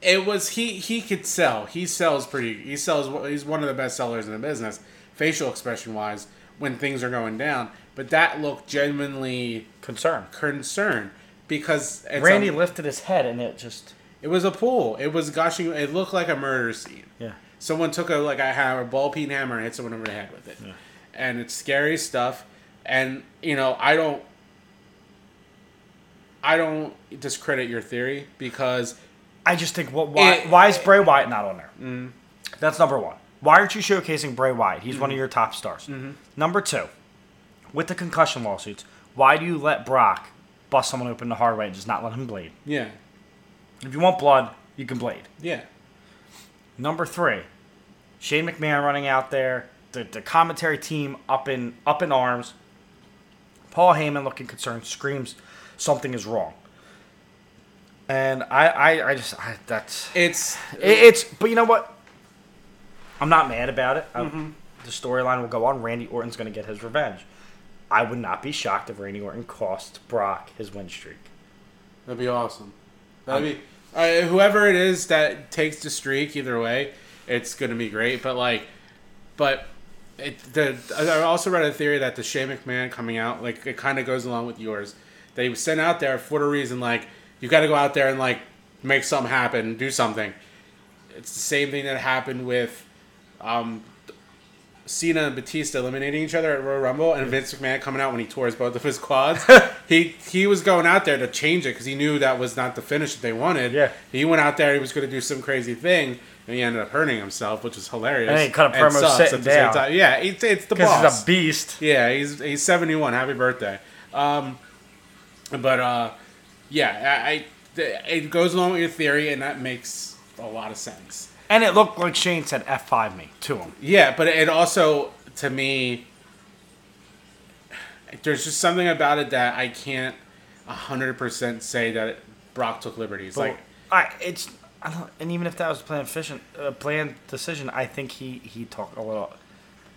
S5: it was he he could sell. He sells pretty. He sells. He's one of the best sellers in the business, facial expression wise, when things are going down. But that looked genuinely
S4: Concerned.
S5: concerned because
S4: Randy
S5: a-
S4: lifted his head and it just.
S5: it was a pool. It was gushing. It looked like a murder scene.
S4: Yeah.
S5: Someone took a like a hammer, ball peen hammer, and hit someone over the head with it, yeah. and it's scary stuff. And you know, I don't, I don't discredit your theory because
S4: I just think, what? Why?
S5: It-
S4: why is Bray Wyatt not on there? Mm. That's number one. Why aren't you showcasing Bray Wyatt? He's one of mm-hmm. your top stars. Mm-hmm. Number two, with the concussion lawsuits, why do you let Brock bust someone open the hard way and just not let him bleed?
S5: yeah,
S4: If you want blood, you can bleed.
S5: yeah,
S4: Number three, Shane McMahon running out there, the, the commentary team up in up in arms. Paul Heyman looking concerned, screams something is wrong. And I, I, I just I, that's
S5: it's
S4: it, it's but you know what? I'm not mad about it. I- The storyline will go on. Randy Orton's going to get his revenge. I would not be shocked if Randy Orton cost Brock his win streak.
S5: that'd be awesome. That'd be uh, whoever it is that takes the streak. Either way, it's gonna be great. But like, but it the I also read a theory that the Shane McMahon coming out like it kind of goes along with yours. They sent out there for the reason like you got to go out there and like make something happen, do something. It's the same thing that happened with um, Cena and Batista eliminating each other at Royal Rumble, and Vince McMahon coming out when he tore his both of his quads. he he was going out there to change it because he knew that was not the finish that they wanted.
S4: Yeah.
S5: he went out there. He was going to do some crazy thing, and he ended up hurting himself, which was hilarious.
S4: And he cut a promo sitting
S5: at the same
S4: down.
S5: time. Yeah, it's, it's the
S4: Because
S5: boss.
S4: he's a beast.
S5: Yeah, he's he's seventy one. Happy birthday. Um, but uh, yeah, I, I it goes along with your theory, and that makes a lot of sense.
S4: And it looked like Shane said F5 me to him.
S5: Yeah, but it also to me, there's just something about it that I can't hundred percent say that Brock took liberties.
S4: But
S5: like,
S4: I, it's, I don't, and even if that was a planned efficient, uh, planned decision, I think he he took a little.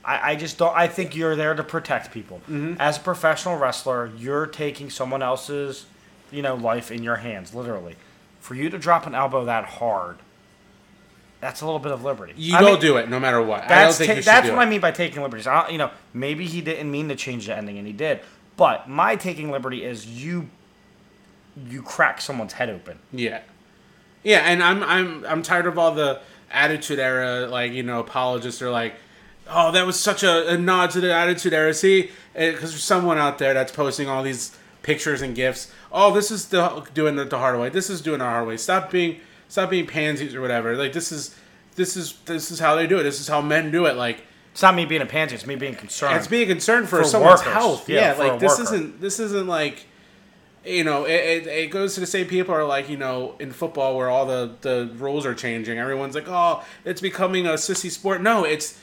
S4: I, I just don't. I think you're there to protect people.
S5: Mm-hmm.
S4: As a professional wrestler, you're taking someone else's, you know, life in your hands, literally. For you to drop an elbow that hard, that's a little bit of liberty.
S5: you
S4: I
S5: don't
S4: mean,
S5: do it no matter what. I don't
S4: That's
S5: think
S4: ta- that's what
S5: it.
S4: I mean by taking liberties. I you know, maybe he didn't mean to change the ending, and he did. But my taking liberty is you. You crack someone's head open.
S5: Yeah, yeah, and I'm I'm I'm tired of all the attitude era like you know apologists are like oh, that was such a, a nod to the Attitude Era. See, eh, because there's someone out there that's posting all these pictures and gifts. Oh, this is the doing it the hard way. This is doing it the hard way. Stop being stop being pansies or whatever. Like this is this is this is how they do it. This is how men do it. Like
S4: It's not me being a pansy. It's me being concerned.
S5: it's being concerned for,
S4: For
S5: someone's
S4: workers.
S5: health.
S4: Yeah,
S5: Yeah, like this
S4: worker.
S5: isn't this isn't like you know it, it, it goes to the same people are like you know in football where all the the rules are changing. Everyone's like, oh, it's becoming a sissy sport. No, it's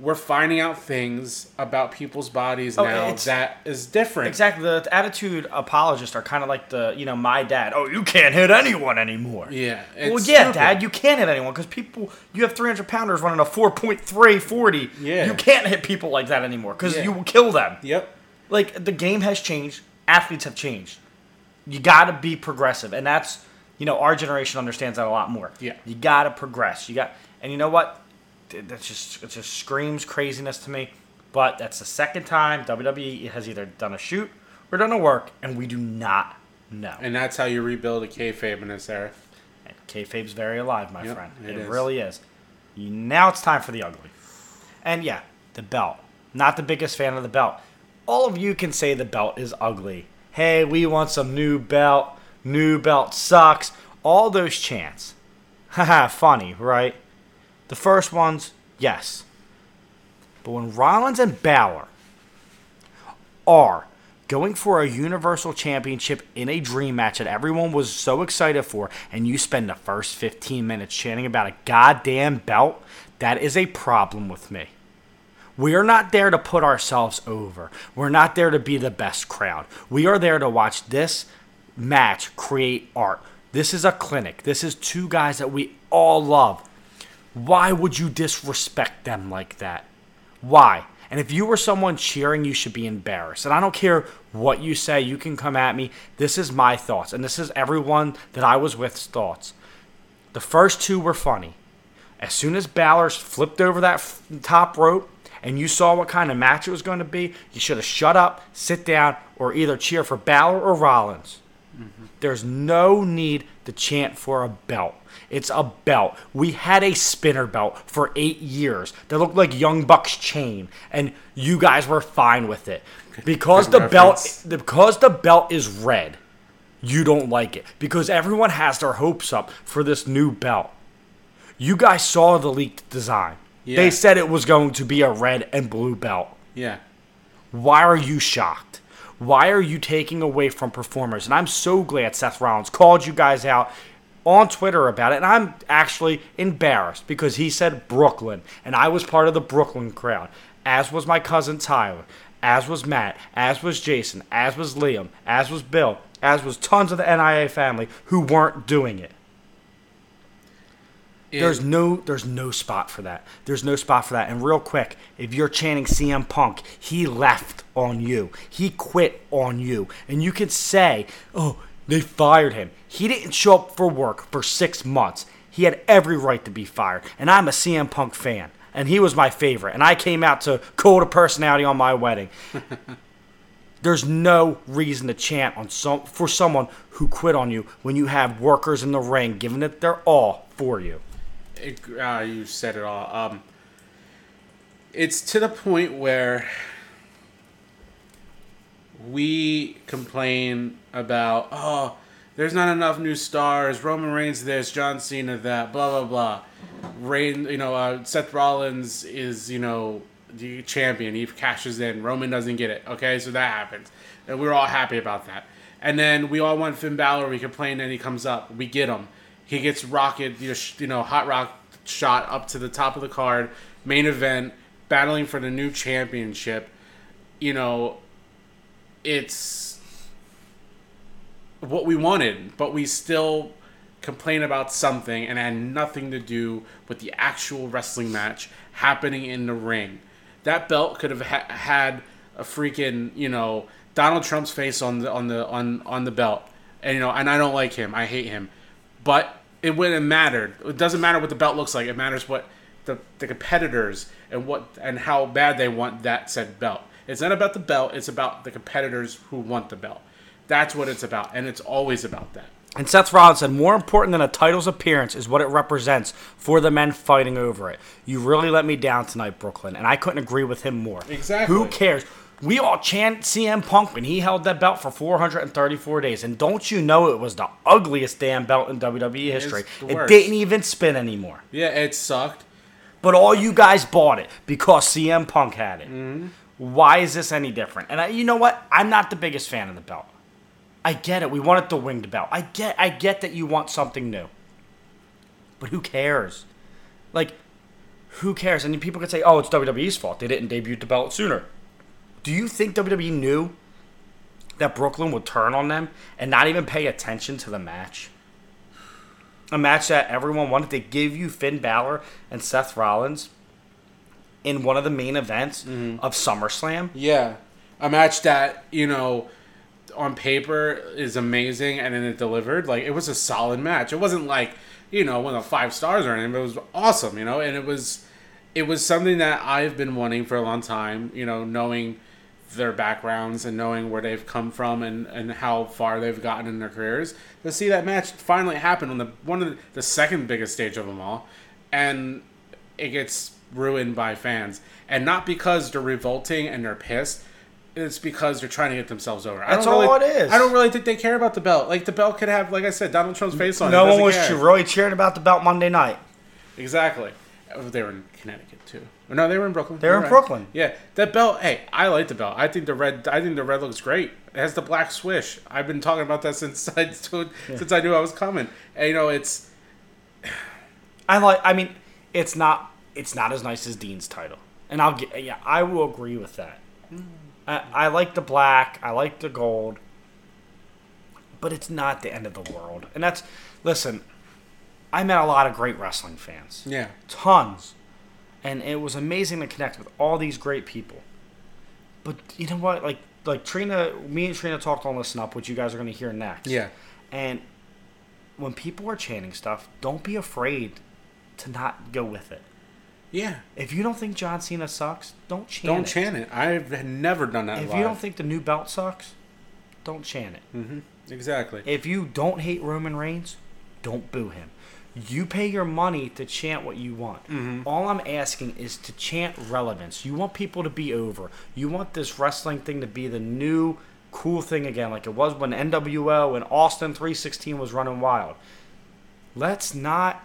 S5: we're finding out things about people's bodies
S4: Oh,
S5: now that is different.
S4: Exactly. The attitude apologists are kind of like the, you know, my dad. Oh, you can't hit anyone anymore.
S5: Yeah.
S4: Well, yeah,
S5: stupid.
S4: Dad, you can't hit anyone because people, you have 300 pounders running a 4.3 40.
S5: Yeah.
S4: You can't hit people like that anymore because
S5: Yeah.
S4: you will kill them.
S5: Yep.
S4: Like, the game has changed. Athletes have changed. You got to be progressive. And that's, you know, our generation understands that a lot more.
S5: Yeah.
S4: You got to progress. You got, and you know what? That's just, it just screams craziness to me. But that's the second time WWE has either done a shoot or done a work, and we do not know.
S5: And that's how you rebuild a kayfabe in this era.
S4: And kayfabe's very alive, my
S5: Yep,
S4: friend.
S5: it
S4: It,
S5: is.
S4: really is. Now it's time for the ugly. And yeah, the belt. Not the biggest fan of the belt. All of you can say the belt is ugly. Hey, we want some new belt. New belt sucks. All those chants. Haha, funny, right? The first ones, yes. But when Rollins and Balor are going for a Universal Championship in a dream match that everyone was so excited for, and you spend the first 15 minutes chanting about a goddamn belt, that is a problem with me. We are not there to put ourselves over. We're not there to be the best crowd. We are there to watch this match create art. This is a clinic. This is two guys that we all love. Why would you disrespect them like that? Why? And if you were someone cheering, you should be embarrassed. And I don't care what you say, you can come at me. This is my thoughts, and this is everyone that I was with's thoughts. The first two were funny. As soon as Balor flipped over that f- top rope and you saw what kind of match it was going to be, you should have shut up, sit down, or either cheer for Balor or Rollins. Mm-hmm. There's no need to chant for a belt. It's a belt. We had a spinner belt for eight years that looked like Young Buck's chain, and you guys were fine with it because
S5: Good
S4: the belt because the belt is red. You don't like it because everyone has their hopes up for this new belt. You guys saw the leaked design.
S5: Yeah.
S4: They said it was going to be a red and blue belt.
S5: Yeah.
S4: Why are you shocked? Why are you taking away from performers? And I'm so glad Seth Rollins called you guys out on Twitter about it. And I'm actually embarrassed because he said Brooklyn. And I was part of the Brooklyn crowd, as was my cousin Tyler, as was Matt, as was Jason, as was Liam, as was Bill, as was tons of the NIA family who weren't doing it. There's no there's no spot for that. There's no spot for that. And real quick, if you're chanting CM Punk, he left on you. He quit on you. And you can say, "Oh, they fired him." He didn't show up for work for 6 months. He had every right to be fired. And I'm a CM Punk fan, and he was my favorite. And I came out to Cult of Personality on my wedding. There's no reason to chant on some for someone who quit on you when you have workers in the ring giving it their all for you.
S5: it, uh, you said it all. Um, it's to the point where we complain about, oh, there's not enough new stars. Roman Reigns this, John Cena that, blah blah blah. Reign, you know, uh, Seth Rollins is, you know, the champion. He cashes in. Roman doesn't get it. Okay, so that happens, and we're all happy about that. And then we all want Finn Balor. We complain, and he comes up. We get him. He gets rocket, you know, sh- you know, hot rock shot up to the top of the card, main event, battling for the new championship. You know, it's what we wanted, but we still complain about something and had nothing to do with the actual wrestling match happening in the ring. That belt could have ha- had a freaking, you know, Donald Trump's face on the on the on on the belt. And you know, and I don't like him. I hate him. But it wouldn't have mattered. It doesn't matter what the belt looks like. It matters what the, the competitors and what and how bad they want that said belt. It's not about the belt. It's about the competitors who want the belt. That's what it's about, and it's always about that.
S4: And Seth Rollins said, more important than a title's appearance is what it represents for the men fighting over it. You really let me down tonight, Brooklyn. And I couldn't agree with him more.
S5: Exactly.
S4: Who cares? We all chant CM Punk when he held that belt for 434 days. And don't you know it was the ugliest damn belt in WWE history? It didn't even spin anymore.
S5: Yeah, it sucked.
S4: But all you guys bought it because CM Punk had it. Mm-hmm. Why is this any different? And I, you know what? I'm not the biggest fan of the belt. I get it. We wanted the winged belt. I get. I get that you want something new. But who cares? Like, who cares? I And people could say, "Oh, it's WWE's fault. They didn't debut the belt sooner." Do you think WWE knew that Brooklyn would turn on them and not even pay attention to the match? A match that everyone wanted to give you Finn Balor and Seth Rollins in one of the main events mm-hmm. of SummerSlam.
S5: Yeah, a match that you know on paper is amazing, and then it delivered. Like it was a solid match. It wasn't like you know one of the five stars or anything, it was awesome. You know, and it was it was something that I've been wanting for a long time. You know, knowing their backgrounds and knowing where they've come from and, and how far they've gotten in their careers to see that match finally happen on the one of the, the second biggest stage of them all and it gets ruined by fans and not because they're revolting and they're pissed it's because they're trying to get themselves over. I
S4: That's
S5: don't really,
S4: all it is.
S5: I don't really think they care about the belt. Like the belt could have, like I said, Donald Trump's face on it.
S4: No one was
S5: care.
S4: really cheering about the belt Monday night.
S5: Exactly. Oh, They were in Connecticut too. Oh, No, they were in Brooklyn.
S4: They were in Brooklyn.
S5: Yeah, that belt. Hey, I like the belt. I think the red. I think the red looks great. It has the black swish. I've been talking about that since I since I knew I was coming. And you know, it's
S4: I like. I mean, it's not. It's not as nice as Dean's title, and I'll get. Yeah, I will agree with that. Mm. I, I like the black. I like the gold, but it's not the end of the world. And that's. Listen, I met a lot of great wrestling fans.
S5: yeah,
S4: tons, and it was amazing to connect with all these great people. But you know what? Like like Trina, me and Trina talked on Listen Up, which you guys are going to hear next.
S5: yeah,
S4: And when people are chanting stuff, don't be afraid to not go with it.
S5: Yeah.
S4: If you don't think John Cena sucks, don't chant it.
S5: Don't
S4: it.
S5: chant it. I've never done that.
S4: If
S5: live.
S4: you don't think the new belt sucks, don't chant it. Mm-hmm.
S5: exactly,
S4: If you don't hate Roman Reigns, don't boo him. You pay your money to chant what you want. Mm-hmm. All I'm asking is to chant relevance. You want people to be over. You want this wrestling thing to be the new cool thing again, like it was when NWO and Austin 316 was running wild. Let's not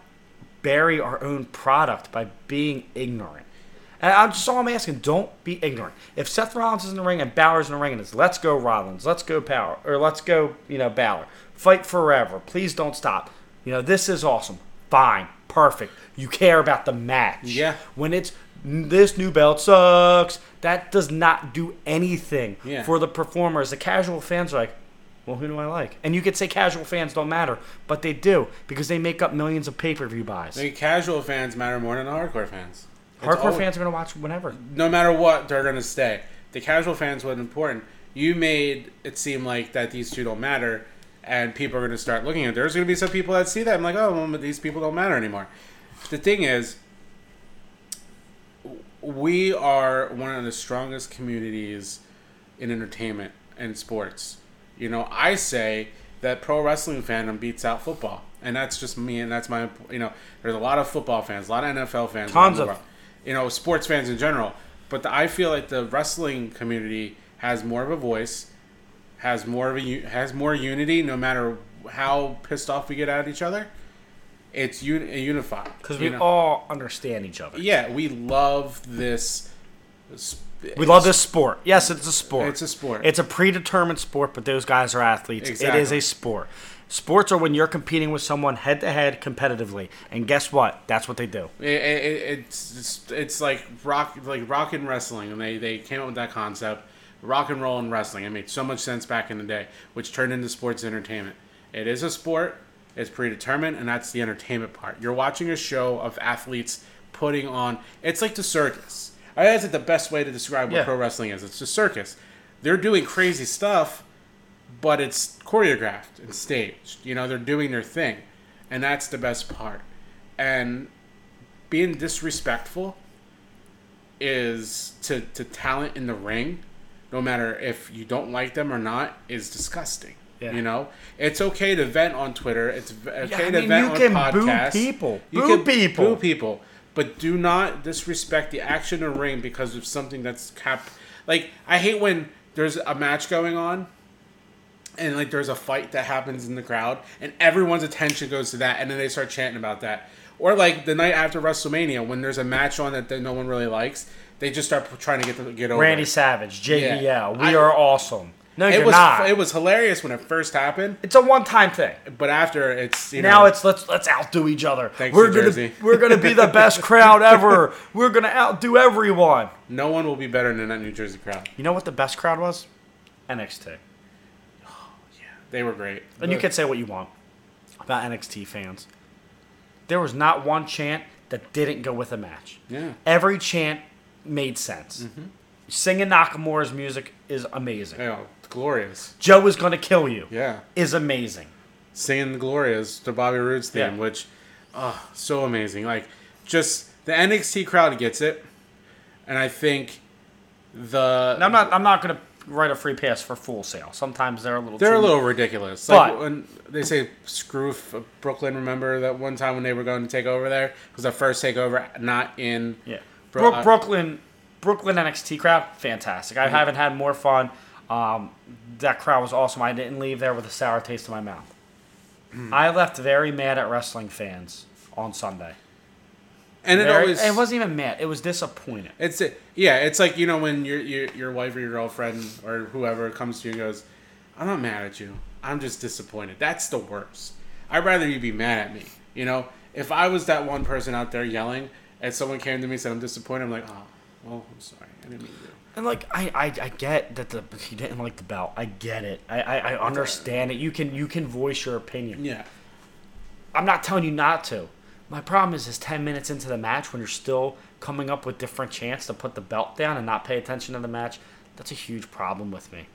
S4: bury our own product by being ignorant. And I'm just all I'm asking, don't be ignorant. If Seth Rollins is in the ring and Balor's in the ring and it's let's go Rollins, let's go Power, or let's go, you know, Balor. Fight forever. Please don't stop. You know, this is awesome. Fine. Perfect. You care about the match.
S5: Yeah.
S4: When it's this new belt sucks, that does not do anything
S5: Yeah.
S4: for the performers. The casual fans are like, well, who do I like? And you could say casual fans don't matter, but they do because they make up millions of pay per view buys.
S5: the casual fans matter more than the hardcore fans. It's
S4: Hardcore
S5: all-
S4: fans are going to watch whenever.
S5: no matter what, they're gonna stay. The casual fans wasn't important. You made it seem like that these two don't matter, and people are gonna start looking at. it. There's gonna be some people that see that. I'm like, oh, well, but these people don't matter anymore. The thing is, we are one of the strongest communities in entertainment and sports. You know, I say that pro wrestling fandom beats out football, and that's just me, and that's my. You know, there's a lot of football fans, a lot of NFL fans,
S4: Tons of-
S5: You know, sports fans in general. But the, I feel like the wrestling community has more of a voice, has more of a has more unity, no matter how pissed off we get at each other. It's un- unified
S4: Because we
S5: know?
S4: all understand each other.
S5: yeah, we love this.
S4: We love this sport. Yes, it's a sport.
S5: It's a sport.
S4: It's a predetermined sport, but those guys are athletes. It is a sport. Sports are when you're competing with someone head to head competitively, and guess what? That's what they do.
S5: It, it, it's, it's it's like rock like rock and wrestling, and they they came up with that concept, rock and roll and wrestling. It made so much sense back in the day, which turned into sports entertainment. It is a sport. It's predetermined, and that's the entertainment part. You're watching a show of athletes putting on. It's like the circus. I think that's the best way to describe what
S4: Yeah.
S5: pro wrestling is. It's a circus. They're doing crazy stuff, but it's choreographed and staged. You know, they're doing their thing, and that's the best part. And being disrespectful is to, to talent in the ring, no matter if you don't like them or not, is disgusting.
S4: Yeah.
S5: You know, it's okay to vent on Twitter. It's okay
S4: I
S5: to
S4: mean,
S5: vent
S4: you
S5: on
S4: can boo people.
S5: You
S4: Boo
S5: can
S4: people.
S5: Boo people. But do not disrespect the action in the ring because of something that's cap. Like I hate when there's a match going on, and like there's a fight that happens in the crowd, and everyone's attention goes to that, and then they start chanting about that. Or like the night after WrestleMania when there's a match on that, that no one really likes, they just start trying to get the, get over.
S4: Randy
S5: it.
S4: Savage, JBL.
S5: Yeah.
S4: We
S5: I-
S4: are awesome. No,
S5: It
S4: you're
S5: was
S4: not.
S5: it was hilarious when it first happened,
S4: it's a one-time thing.
S5: but after it's you
S4: Now
S5: know,
S4: it's let's let's outdo each other.
S5: Thanks,
S4: we're
S5: New
S4: gonna
S5: Jersey.
S4: we're gonna be the best crowd ever. We're gonna outdo everyone.
S5: no one will be better than that New Jersey crowd.
S4: You know what the best crowd was? NXT. Oh Yeah.
S5: They were great.
S4: And you can say what you want about NXT fans. There was not one chant that didn't go with a match.
S5: Yeah.
S4: Every chant made sense. Mm-hmm. Singing Nakamura's music is amazing.
S5: you glorious.
S4: Joe is gonna kill you.
S5: Yeah.
S4: Is amazing.
S5: Singing the Glorious to Bobby Roode's theme,
S4: Yeah.
S5: which, oh, so amazing. Like, just the NXT crowd gets it, and I think the
S4: Now, I'm not. I'm not gonna write a free pass for Full Sail. Sometimes they're a little.
S5: they're a little ridiculous. Like
S4: But-
S5: when they say screw F- Brooklyn. Remember that one time when they were going to take over there? It was the first takeover, not in
S4: Yeah.
S5: Bro- uh,
S4: Brooklyn, Brooklyn NXT crowd, fantastic. I haven't had more fun. Um, that crowd was awesome. I didn't leave there with a sour taste in my mouth. I left very mad at wrestling fans on Sunday.
S5: and it
S4: Very-
S5: always
S4: it wasn't even mad. It was disappointed.
S5: It's yeah, it's like you know when your your your wife or your girlfriend or whoever comes to you and goes, "I'm not mad at you. I'm just disappointed." That's the worst. I'd rather you be mad at me. You know, if I was that one person out there yelling and someone came to me and said I'm disappointed, I'm like, "Oh, well, I'm sorry. I didn't mean to."
S4: And like I, I, I get that the he didn't like the belt. I get it. I, I, I understand it. You can you can voice your opinion.
S5: Yeah.
S4: I'm not telling you not to. My problem is, is 10 minutes into the match when you're still coming up with different chants to put the belt down and not pay attention to the match. That's a huge problem with me.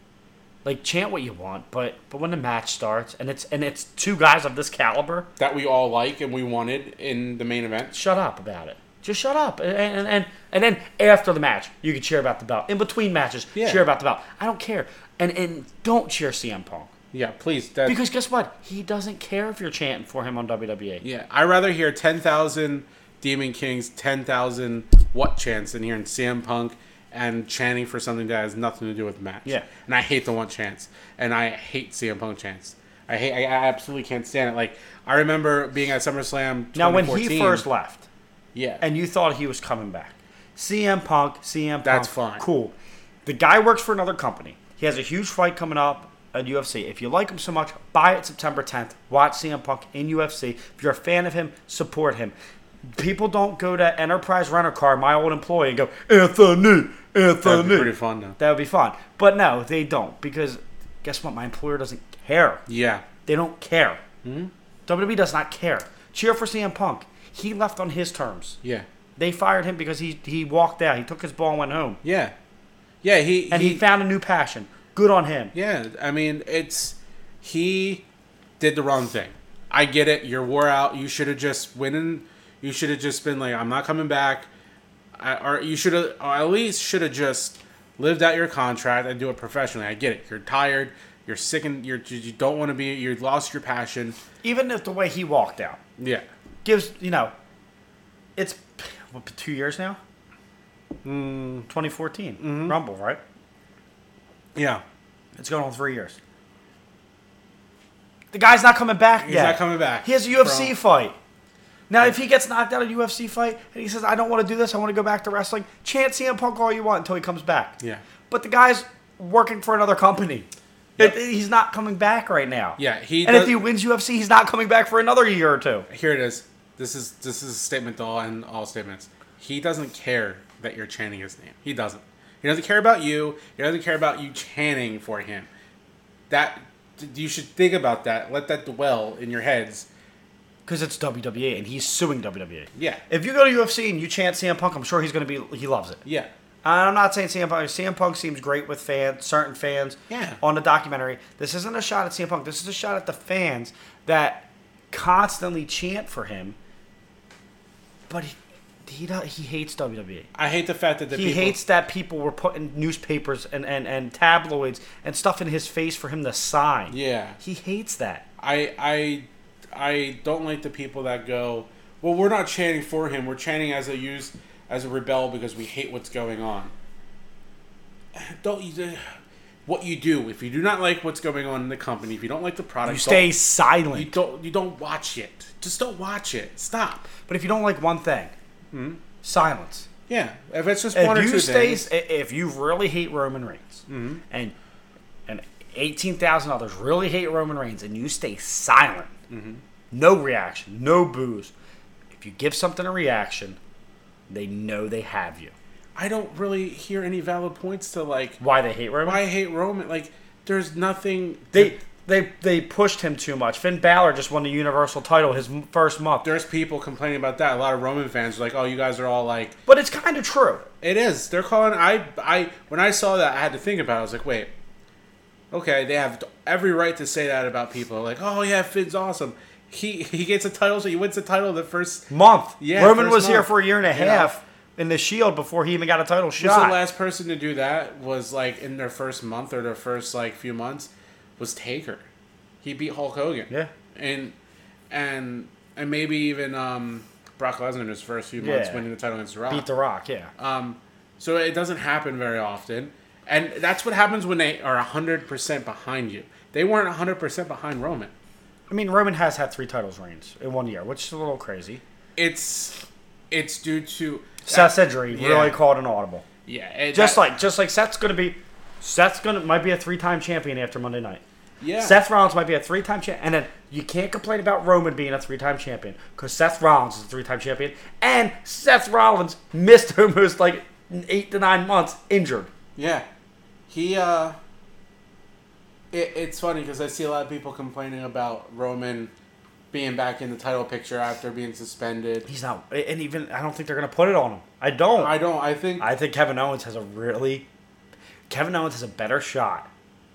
S4: Like chant what you want, but but when the match starts and it's and it's two guys of this caliber,
S5: That we all like and we wanted in the main event.
S4: shut up about it. Just shut up. And and and, and then after the match, you can cheer about the belt. In between matches,
S5: Yeah.
S4: cheer about the belt. I don't care. And and don't cheer CM Punk.
S5: Yeah, please. That,
S4: Because guess what? He doesn't care if you're chanting for him on. WWE.
S5: yeah, I'd rather hear ten thousand Demon Kings, ten thousand what chants than hearing CM Punk and chanting for something that has nothing to do with the match.
S4: Yeah.
S5: and I hate the one chants, and I hate CM Punk chants. I hate. I I absolutely can't stand it. Like I remember being at SummerSlam.
S4: Now, when he
S5: 2014.
S4: first left,
S5: yeah,
S4: and you thought he was coming back. CM Punk, CM Punk.
S5: That's fine.
S4: Cool. The guy works for another company. He has a huge fight coming up at UFC. If you like him so much, buy it September 10th. Watch CM Punk in UFC. If you're a fan of him, support him. People don't go to Enterprise Rent a Car, my old employee, and go, Anthony,
S5: that'd be
S4: Anthony.
S5: pretty fun though.
S4: That would be fun. But no, they don't. Because guess what? My employer doesn't care.
S5: Yeah,
S4: They don't care.
S5: Hmm?
S4: WWE does not care. Cheer for CM Punk. He left on his terms.
S5: yeah,
S4: They fired him because he he walked out. He took his ball and went home.
S5: yeah, yeah. He
S4: And he, found a new passion. Good on him.
S5: Yeah, I mean, it's he did the wrong thing. I get it. You're wore out. You should have just went in. You should have just been like, I'm not coming back. I, or you should have, or at least should have just lived out your contract and do it professionally. I get it. You're tired. You're sick and you're you don't want to be. You lost your passion.
S4: Even if the way he walked out
S5: Yeah,
S4: gives you know, it's what, two years now.
S5: Mm.
S4: 2014
S5: Mm-hmm.
S4: Rumble, right?
S5: yeah.
S4: It's going on three years. The guy's not coming back
S5: He's
S4: yet.
S5: not coming back.
S4: He has a UFC fight. Now, if he gets knocked out of a UFC fight and he says, "I don't want to do this. I want to go back to wrestling," chant CM Punk all you want until he comes back.
S5: Yeah.
S4: But the guy's working for another company.
S5: Yep.
S4: It- he's not coming back right now.
S5: Yeah, he
S4: And
S5: does-
S4: if he wins UFC, he's not coming back for another year or two.
S5: Here it is. This is this is a statement to all and all statements. He doesn't care that you're chanting his name. He doesn't. He doesn't care about you. He doesn't care about you chanting for him. That you should think about that. Let that dwell in your heads.
S4: Because it's WWE and he's suing WWE.
S5: Yeah.
S4: If you go to UFC and you chant CM Punk, I'm sure he's going to be, he loves it.
S5: Yeah.
S4: I'm not saying CM Punk. CM Punk seems great with fans, certain fans.
S5: Yeah.
S4: On the documentary, this isn't a shot at CM Punk. This is a shot at the fans that constantly chant for him, but he, he he hates WWE.
S5: I hate the fact that the
S4: He
S5: people,
S4: hates that people were putting newspapers and, and, and tabloids and stuff in his face for him to sign.
S5: Yeah.
S4: He hates that.
S5: I I I don't like the people that go. Well, we're not chanting for him. We're chanting as a use as a rebel because we hate what's going on. Don't you? What you do if you do not like what's going on in the company, if you don't like the product,
S4: You stay
S5: don't-
S4: silent.
S5: You don't. You don't watch it. Just don't watch it. Stop.
S4: but if you don't like one thing, silence.
S5: Yeah. If it's just one or
S4: If
S5: two
S4: you stay,
S5: things.
S4: if you really hate Roman Reigns,
S5: Mm-hmm.
S4: and and eighteen thousand others really hate Roman Reigns, and you stay silent,
S5: Mm-hmm.
S4: no reaction, no booze. If you give something a reaction, they know they have you.
S5: I don't really hear any valid points to like
S4: Why they hate Roman?
S5: why I hate Roman. Like, there's nothing.
S4: They they they pushed him too much. Finn Balor just won the Universal title his first month.
S5: There's people complaining about that. A lot of Roman fans are like, "Oh, you guys are all like."
S4: But it's kind of true.
S5: It is. They're calling. I. I. When I saw that, I had to think about. it. I was like, wait. Okay, they have every right to say that about people. Like, oh yeah, Finn's awesome. He he gets a title, so he wins the title the first.
S4: Month.
S5: Yeah,
S4: Roman was here for a year and a
S5: half. know?
S4: In the Shield before he even got a title shot.
S5: the last person to do that was like in their first month or their first like few months was Taker. He beat Hulk Hogan.
S4: Yeah.
S5: And and and maybe even um, Brock Lesnar in his first few months
S4: Yeah.
S5: winning the title against The Rock.
S4: Beat the Rock. Yeah.
S5: Um, so it doesn't happen very often. And that's what happens when they are 100% behind you. They weren't 100% behind Roman.
S4: I mean, Roman has had three titles reigns in one year, which is a little crazy.
S5: It's it's due to
S4: Seth's injury
S5: yeah.
S4: really called an audible.
S5: yeah, it,
S4: Just
S5: that-
S4: like just like Seth's gonna be, Seth's gonna might be a three time champion after Monday night.
S5: yeah.
S4: Seth Rollins might be a three time champion, and then you can't complain about Roman being a three time champion because Seth Rollins is a three time champion, and Seth Rollins missed almost like eight to nine months injured.
S5: Yeah, he. uh it, It's funny because I see a lot of people complaining about Roman being back in the title picture after being suspended.
S4: He's not, and even I don't think they're gonna put it on him. I don't.
S5: I don't. I think.
S4: I think Kevin Owens has a really, Kevin Owens has a better shot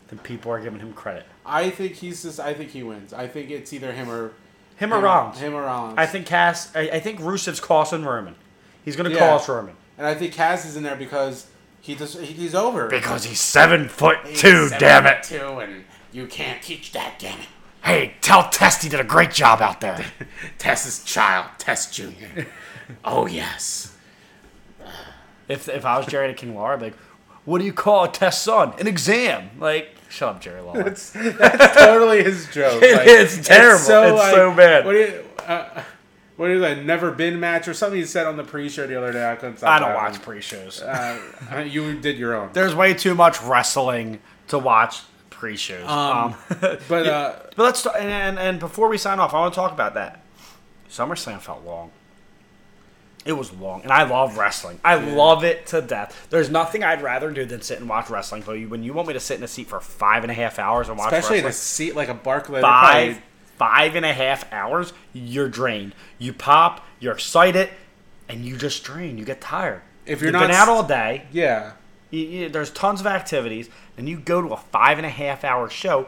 S4: than people are giving him credit.
S5: I think he's just. I think he wins. I think it's either him or
S4: Him or Rollins.
S5: Him or Rollins.
S4: I think Cass. I, I think Rusev's costing Roman. He's gonna
S5: Yeah.
S4: cost Roman
S5: and I think Cass is in there because he just he, he's over.
S4: because he's seven foot
S5: He's
S4: two. Damn it!
S5: Two, and you can't teach that. Damn it.
S4: Hey, tell Test he did a great job out there.
S5: Test's child, Test Junior. oh yes.
S4: if if I was Jerry the King Lawler, I'd be like, what do you call a test son? An exam. Like, shut up, Jerry Lawler.
S5: That's, that's totally his joke.
S4: It is terrible. It's so bad.
S5: What do you? Uh, what is that? Never been match or something he said on the pre-show the other day. I couldn't. Stop
S4: I don't
S5: laughing.
S4: watch pre-shows.
S5: Uh, you did your own.
S4: There's way too much wrestling to watch pre-shows. Um,
S5: But uh,
S4: But let's start, and, and and before we sign off, I want to talk about that. SummerSlam felt long. It was long, and I love wrestling. I love it to death. There's nothing I'd rather do than sit and watch wrestling. But when you want me to sit in a seat for five and a half hours and watch
S5: especially in a seat like a Barclay.
S4: five five and a half hours, you're drained. You pop, you're excited, and you just drain. You get tired.
S5: If you're
S4: You've
S5: not
S4: been out all day,
S5: Yeah.
S4: You, you, there's tons of activities, and you go to a five and a half hour show.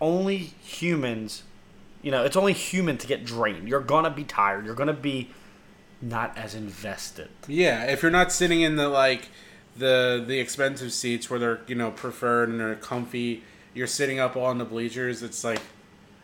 S4: Only humans, you know, it's only human to get drained. You're gonna be tired. You're gonna be not as invested.
S5: Yeah, if you're not sitting in the like the the expensive seats where they're you know preferred and they're comfy, you're sitting up on the bleachers. It's like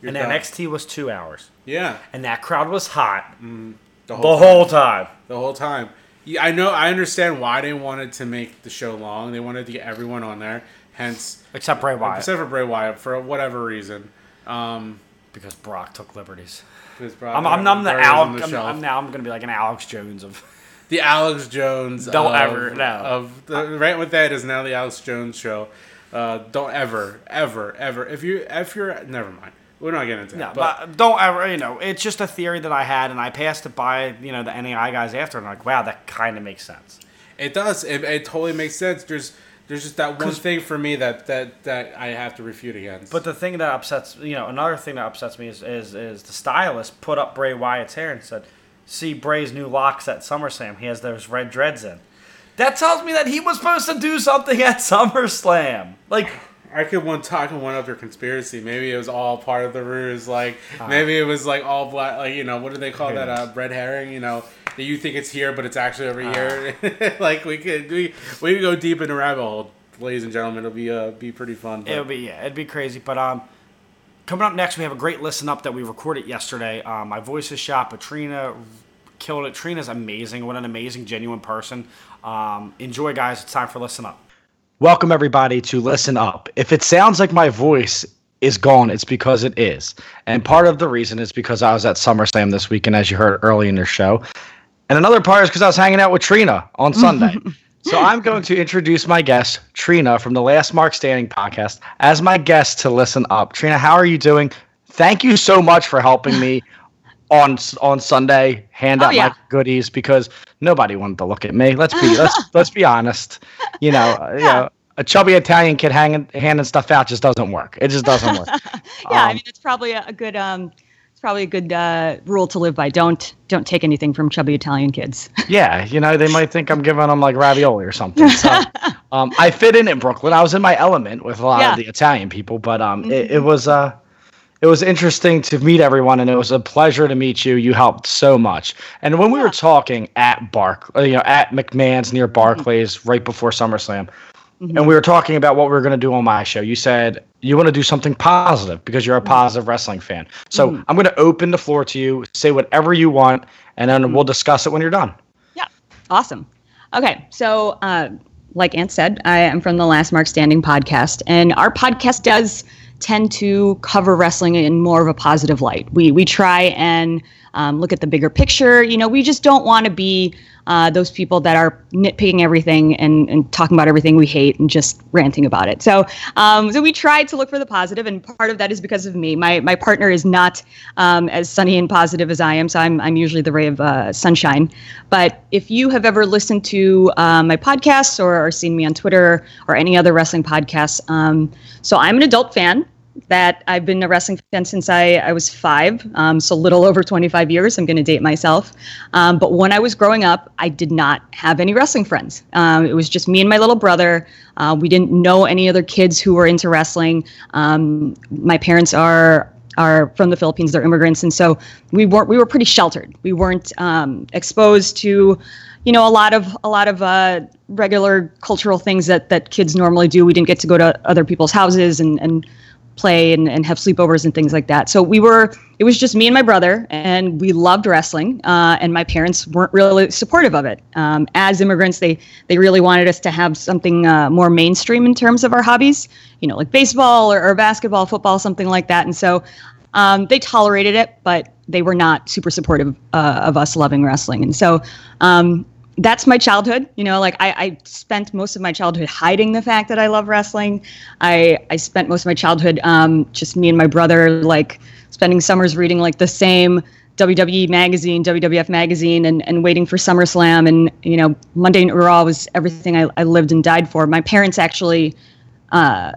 S5: you're
S4: And
S5: done.
S4: NXT was two hours,
S5: Yeah,
S4: and that crowd was hot mm-hmm.
S5: the whole,
S4: the
S5: whole
S4: whole time.
S5: the whole time. Yeah, I know. I understand why they wanted to make the show long. They wanted to get everyone on there. Hence,
S4: Except Bray Wyatt,
S5: except for Bray Wyatt for whatever reason. Um,
S4: because Brock took liberties.
S5: because
S4: I'm, I'm, I'm the Alex. I'm. I'm now I'm gonna be like an Alex Jones of.
S5: the Alex Jones.
S4: Don't
S5: of,
S4: ever, no.
S5: Of the rant with that is now the Alex Jones show. Uh, don't ever, ever, ever. If you, if you're, never mind. We're not getting into
S4: No,
S5: that.
S4: but, don't ever. You know, it's just a theory that I had, and I passed it by. You know, the NAI guys after, and I'm like, wow, that kind of makes sense.
S5: It does. It, it totally makes sense. There's, there's just that one thing for me that that that I have to refute against.
S4: But the thing that upsets, you know, another thing that upsets me is, is, is the stylist put up Bray Wyatt's hair and said, "See Bray's new locks at SummerSlam. He has those red dreads in." That tells me that he was supposed to do something at SummerSlam. Like,
S5: I could one talk and one other conspiracy. Maybe it was all part of the ruse. Like maybe it was like all black. Like you know, what do they call that? Uh, red herring. You know, that you think it's here, but it's actually over here. like we could we we could go deep in the rabbit hole, ladies and gentlemen. It'll be uh be pretty fun. but-
S6: It'll be yeah, it'd be crazy. But um, coming up next, we have a great listen up that we recorded yesterday. Um, my voice is shot, but Trina killed it. Trina's amazing. What an amazing, genuine person. Um, enjoy, guys. It's time for listen up.
S4: Welcome, everybody, to Listen Up. If it sounds like my voice is gone, it's because it is. And part of the reason is because I was at SummerSlam this weekend, as you heard early in your show. And another part is because I was hanging out with Trina on Sunday. so I'm going to introduce my guest, Trina, from the Last Mark Standing podcast, as my guest to Listen Up. Trina, how are you doing? Thank you so much for helping me on on Sunday hand
S7: Oh,
S4: out
S7: yeah.
S4: my goodies because nobody wanted to look at me. Let's be let's let's be honest. You know, uh, you know, a chubby Italian kid hanging handing stuff out just doesn't work. It just doesn't work.
S7: yeah, I
S4: Um,
S7: mean it's probably a, good um, it's probably a good uh, rule to live by. Don't don't take anything from chubby Italian kids.
S4: Yeah, you know, they might think I'm giving them like ravioli or something. So, um, I fit in in Brooklyn. I was in my element with a lot
S7: Yeah.
S4: of the Italian people, but um, it, it was uh, it was interesting to meet everyone, and it was a pleasure to meet you. You helped so much. And when we were talking at Bark, uh, you know, at McMahon's near mm-hmm. Barclays, right before SummerSlam, mm-hmm. and we were talking about what we were going to do on my show. You said you want to do something positive because you're a mm-hmm. positive wrestling fan. So I'm going to open the floor to you. Say whatever you want, and then we'll discuss it when you're done.
S7: Yeah, awesome. Okay, so uh, like Ant said, I am from the Last Mark Standing podcast, and our podcast does tend to cover wrestling in more of a positive light. We we try and um, look at the bigger picture. You know, we just don't want to be uh, those people that are nitpicking everything and, and talking about everything we hate and just ranting about it. So, um, so we tried to look for the positive, and part of that is because of me. My my partner is not um, as sunny and positive as I am, so I'm I'm usually the ray of uh, sunshine. But if you have ever listened to uh, my podcasts or, or seen me on Twitter or any other wrestling podcasts, um, so I'm an adult fan that I've been a wrestling fan since I, I was five, um, so little over 25 years. I'm going to date myself. Um, but when I was growing up, I did not have any wrestling friends. Um, it was just me and my little brother. Uh, we didn't know any other kids who were into wrestling. Um, my parents are are from the Philippines. They're immigrants, and so we weren't. We were pretty sheltered. We weren't um, exposed to, you know, a lot of a lot of uh, regular cultural things that that kids normally do. We didn't get to go to other people's houses and and play and, and have sleepovers and things like that. So we were, it was just me and my brother, and we loved wrestling. Uh, and my parents weren't really supportive of it. Um, as immigrants, they they really wanted us to have something uh, more mainstream in terms of our hobbies, you know, like baseball or, or basketball, football, something like that. And so um, they tolerated it, but they were not super supportive uh, of us loving wrestling. And so um, that's my childhood. You know, like I, I spent most of my childhood hiding the fact that I love wrestling. I I spent most of my childhood um, just me and my brother like spending summers reading like the same WWE magazine, WWF magazine, and, and waiting for SummerSlam. And you know, Monday Night Raw was everything I, I lived and died for. My parents actually uh,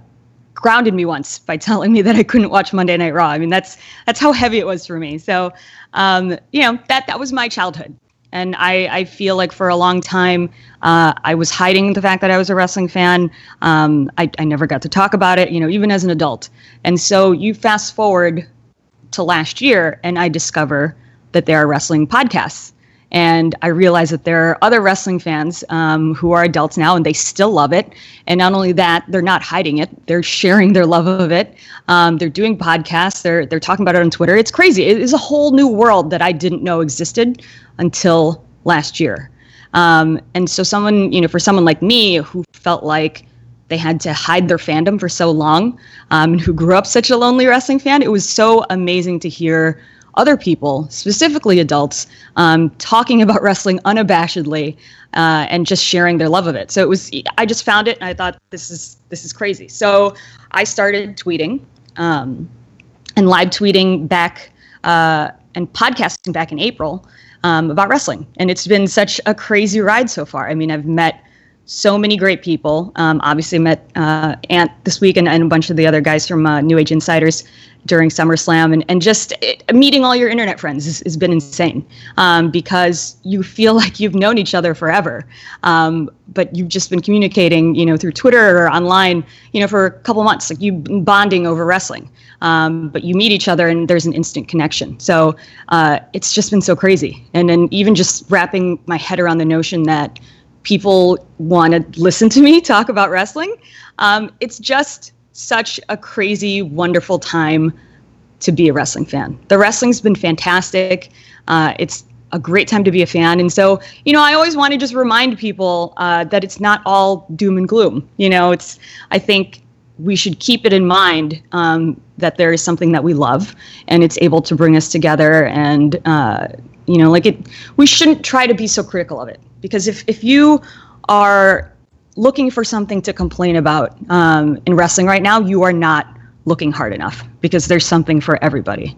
S7: grounded me once by telling me that I couldn't watch Monday Night Raw. I mean, that's that's how heavy it was for me. So, um, you know, that that was my childhood, and I I feel like for a long time uh, I was hiding the fact that I was a wrestling fan. Um, I I never got to talk about it, you know, even as an adult. And so you fast forward to last year, and I discover that there are wrestling podcasts. And I realize that there are other wrestling fans um, who are adults now and they still love it. And not only that, they're not hiding it; they're sharing their love of it. Um, they're doing podcasts. They're they're talking about it on Twitter. It's crazy. It is a whole new world that I didn't know existed until last year. Um, and so, someone you know, for someone like me who felt like they had to hide their fandom for so long, um, and who grew up such a lonely wrestling fan, it was so amazing to hear other people, specifically adults, um, talking about wrestling unabashedly uh, and just sharing their love of it. So it was, I just found it and I thought this is this is crazy. So I started tweeting um, and live tweeting back uh, and podcasting back in April um, about wrestling, and it's been such a crazy ride so far. I mean, I've met so many great people. Um, obviously, met uh, Ant this week and, and, a bunch of the other guys from uh, New Age Insiders during SummerSlam, and, and just it, meeting all your internet friends has, has been insane um, because you feel like you've known each other forever, um, but you've just been communicating, you know, through Twitter or online, you know, for a couple months. Like you've been bonding over wrestling, um, but you meet each other and there's an instant connection. So uh, it's just been so crazy, and then even just wrapping my head around the notion that people want to listen to me talk about wrestling. Um, it's just such a crazy, wonderful time to be a wrestling fan. The wrestling's been fantastic. Uh, it's a great time to be a fan. And so, you know, I always want to just remind people uh, that it's not all doom and gloom. You know, it's, I think we should keep it in mind um, that there is something that we love and it's able to bring us together. And, uh, you know, like it, we shouldn't try to be so critical of it because if, if you are looking for something to complain about um, in wrestling right now, you are not looking hard enough because there's something for everybody.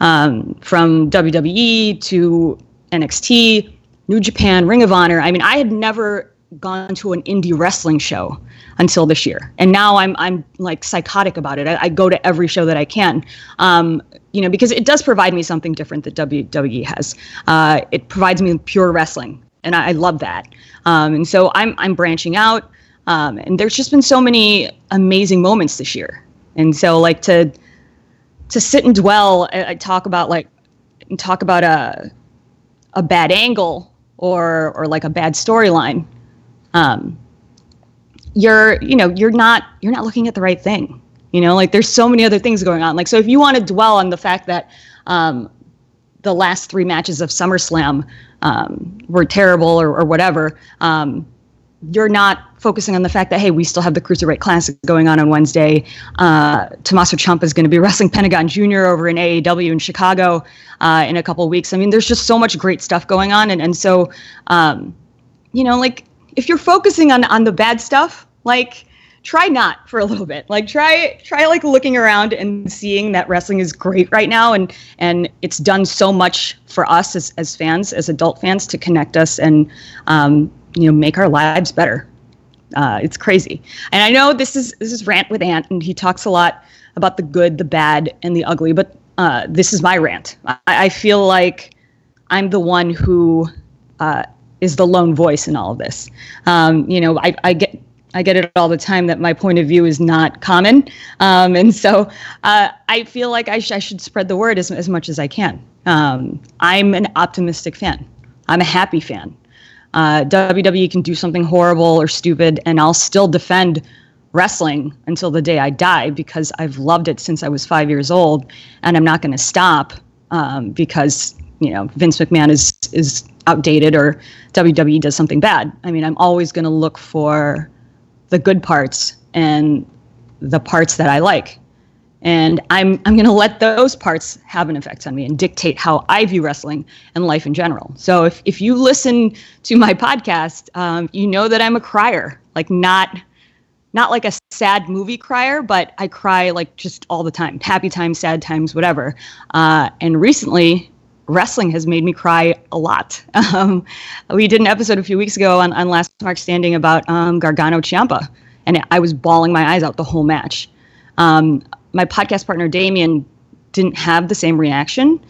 S7: Um, from WWE to NXT, New Japan, Ring of Honor. I mean, I had never gone to an indie wrestling show until this year, and now I'm I'm like psychotic about it. I, I go to every show that I can, um, you know, because it does provide me something different that WWE has. Uh, it provides me pure wrestling and I, I love that. Um, and so I'm I'm branching out, um, and there's just been so many amazing moments this year. And so like to to sit and dwell, I, I talk about like and talk about a a bad angle or or like a bad storyline. Um, you're you know you're not you're not looking at the right thing. You know, like there's so many other things going on. Like so, if you want to dwell on the fact that um, the last three matches of SummerSlam um, were terrible or, or whatever, um, you're not focusing on the fact that hey, we still have the Cruiserweight Classic going on on Wednesday. Uh, Tommaso Ciampa is going to be wrestling Pentagon Jr. over in AAW in Chicago uh, in a couple weeks. I mean, there's just so much great stuff going on, and and so um, you know, like if you're focusing on on the bad stuff, like try not for a little bit. Like try try like looking around and seeing that wrestling is great right now and and it's done so much for us as, as fans as adult fans to connect us and um, you know make our lives better. Uh, it's crazy. And i know this is this is rant with ant and he talks a lot about the good the bad and the ugly but uh, this is my rant. I, I, feel like i'm the one who uh, is the lone voice in all of this um, you know I, I get I get it all the time that my point of view is not common. Um, and so uh, I feel like I, sh- I, should spread the word as, as much as I can. Um, I'm an optimistic fan, I'm a happy fan. Uh, WWE can do something horrible or stupid, and I'll still defend wrestling until the day I die because I've loved it since I was five years old, and I'm not going to stop um, because you know Vince McMahon is is outdated or WWE does something bad. I mean, I'm always going to look for the good parts and the parts that I like. And I'm, I'm going to let those parts have an effect on me and dictate how I view wrestling and life in general. So if, if you listen to my podcast, um, you know that I'm a crier, like not not like a sad movie crier, but I cry like just all the time, happy times, sad times, whatever. Uh, and recently, wrestling has made me cry a lot. Um, we did an episode a few weeks ago on, on Last Mark Standing about um, Gargano Ciampa, and I was bawling my eyes out the whole match. Um, my podcast partner Damien didn't have the same reaction,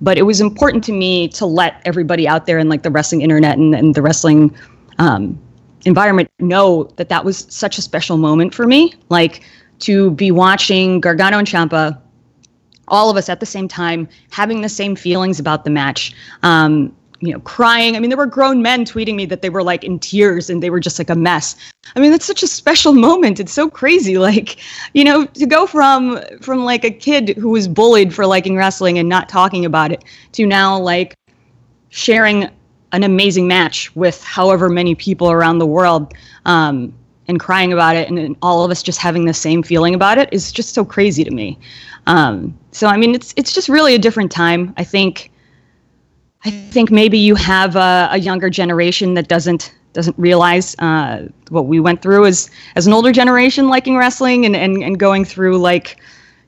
S7: but it was important to me to let everybody out there in like the wrestling internet and, and the wrestling um, environment know that that was such a special moment for me. Like to be watching Gargano and Ciampa all of us at the same time having the same feelings about the match. Um, you know, crying. I mean, there were grown men tweeting me that they were like in tears and they were just like a mess. I mean, that's such a special moment. It's so crazy. Like, you know, to go from from like a kid who was bullied for liking wrestling and not talking about it to now like sharing an amazing match with however many people around the world um, and crying about it and, and, all of us just having the same feeling about it is just so crazy to me. Um, so I mean, it's it's just really a different time. I think. I think maybe you have a, a younger generation that doesn't doesn't realize uh, what we went through as as an older generation liking wrestling and, and, and going through like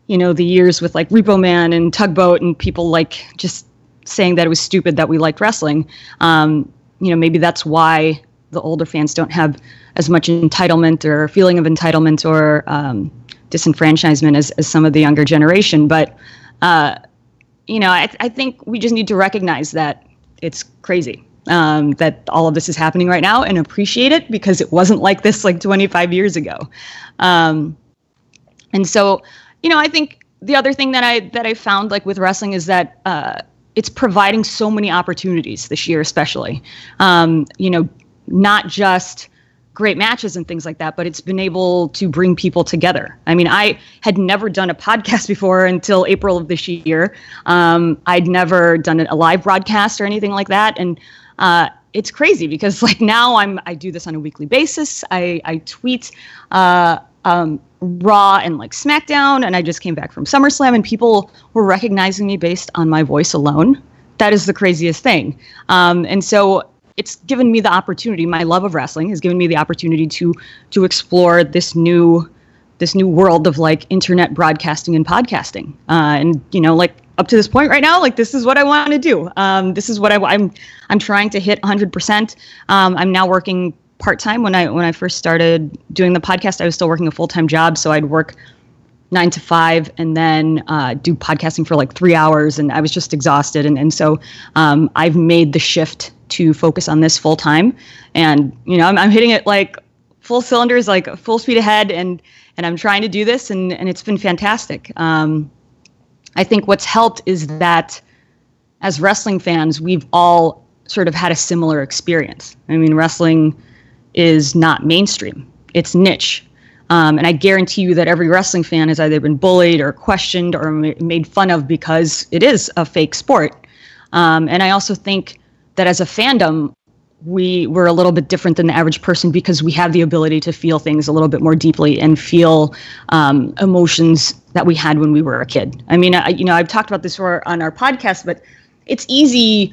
S7: you know the years with like Repo Man and Tugboat and people like just saying that it was stupid that we liked wrestling. Um, you know maybe that's why the older fans don't have as much entitlement or feeling of entitlement or um, disenfranchisement as, as some of the younger generation. But, uh, you know, I, I think we just need to recognize that it's crazy um, that all of this is happening right now and appreciate it because it wasn't like this like 25 years ago. Um, and so, you know, I think the other thing that I that I found like with wrestling is that uh, it's providing so many opportunities this year, especially. Um, you know, not just great matches and things like that, but it's been able to bring people together. I mean, I had never done a podcast before until April of this year. Um, I'd never done a live broadcast or anything like that, and uh, it's crazy because like now I'm I do this on a weekly basis. I I tweet. Uh, um, Raw and like SmackDown, and I just came back from SummerSlam, and people were recognizing me based on my voice alone. That is the craziest thing. Um, and so it's given me the opportunity. My love of wrestling has given me the opportunity to to explore this new this new world of like internet broadcasting and podcasting. Uh, and you know, like up to this point right now, like this is what I want to do. Um, this is what I, I'm I'm trying to hit 100%. Um, I'm now working part time. When I when I first started doing the podcast, I was still working a full time job, so I'd work nine to five and then uh, do podcasting for like three hours, and I was just exhausted. And and so um, I've made the shift to focus on this full time, and you know I'm, I'm hitting it like full cylinders, like full speed ahead, and and I'm trying to do this, and and it's been fantastic. Um, I think what's helped is that as wrestling fans, we've all sort of had a similar experience. I mean, wrestling is not mainstream, it's niche. Um, and I guarantee you that every wrestling fan has either been bullied or questioned or ma- made fun of because it is a fake sport. Um, and I also think that as a fandom, we we're a little bit different than the average person because we have the ability to feel things a little bit more deeply and feel um, emotions that we had when we were a kid. I mean, I, you know, I've talked about this on our podcast, but it's easy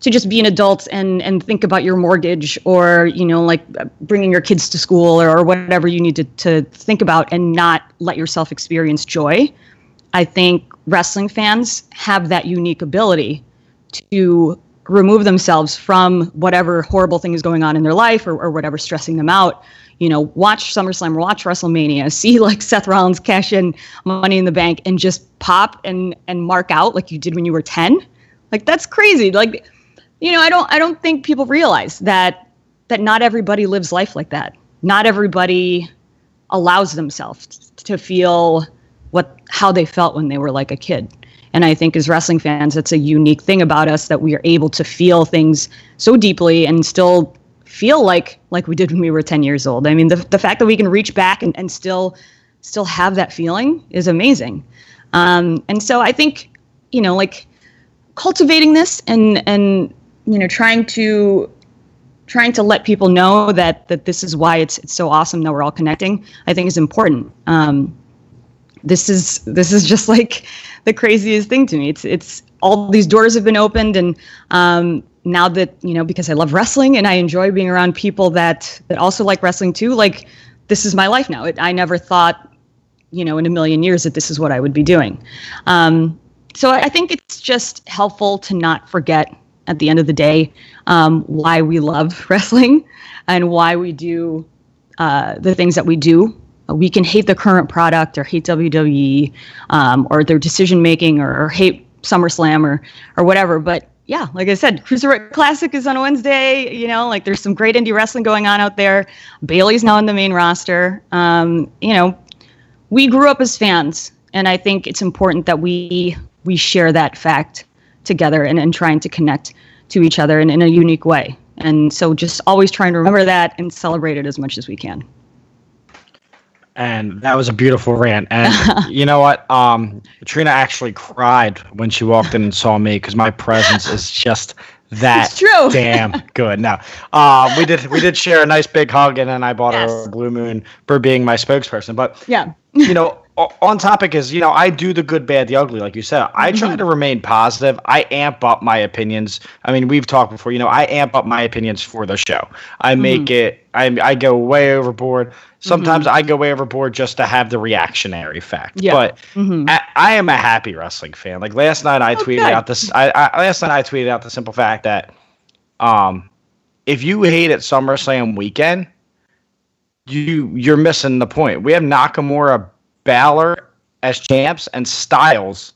S7: to just be an adult and and think about your mortgage or you know like bringing your kids to school or, or whatever you need to, to think about and not let yourself experience joy. I think wrestling fans have that unique ability to remove themselves from whatever horrible thing is going on in their life or, or whatever stressing them out. You know watch SummerSlam watch WrestleMania see like Seth Rollins cash in money in the bank and just pop and and mark out like you did when you were 10 like that's crazy. Like you know, I don't I don't think people realize that that not everybody lives life like that. Not everybody allows themselves to feel what how they felt when they were like a kid. And I think as wrestling fans, that's a unique thing about us that we are able to feel things so deeply and still feel like like we did when we were 10 years old. I mean, the, the fact that we can reach back and, and still still have that feeling is amazing. Um, and so I think, you know, like cultivating this and and you know trying to trying to let people know that that this is why it's it's so awesome that we're all connecting i think is important. Um, this is this is just like the craziest thing to me. It's it's all these doors have been opened and um, now that you know because i love wrestling and i enjoy being around people that that also like wrestling too like this is my life now. It, i never thought you know in a million years that this is what i would be doing. Um, so I, I think it's just helpful to not forget at the end of the day um, why we love wrestling and why we do uh, the things that we do. We can hate the current product or hate WWE um, or their decision making or, or hate SummerSlam or or whatever, but yeah, like I said, Cruiserweight Classic is on Wednesday. You know, like there's some great indie wrestling going on out there. Bayley's now on the main roster. Um, you know, we grew up as fans, and I think it's important that we we share that fact together and, and trying to connect to each other in, in a unique way. And so just always trying to remember that and celebrate it as much as we can.
S8: And that was a beautiful rant. And you know what? Um, Trina actually cried when she walked in and saw me because my presence is just that
S7: true.
S8: damn good. Now, uh, we did we did share a nice big hug, and then I bought
S7: Yes.
S8: her a blue moon for being my spokesperson. But
S7: Yeah.
S8: you know, on topic is, you know, I do the good, bad, the ugly, like you said. I try mm-hmm. to remain positive. I amp up my opinions. I mean, we've talked before, you know, I amp up my opinions for the show. I make mm-hmm. it, I, I go way overboard. Sometimes mm-hmm. I go way overboard just to have the reactionary fact.
S7: Yeah.
S8: But I, I am a happy wrestling fan. Like last night, I tweeted
S7: good.
S8: out this. I, I last night I tweeted out the simple fact that, um,
S4: if you hate it SummerSlam weekend, you you're missing the point. We have Nakamura, Balor as champs, and Styles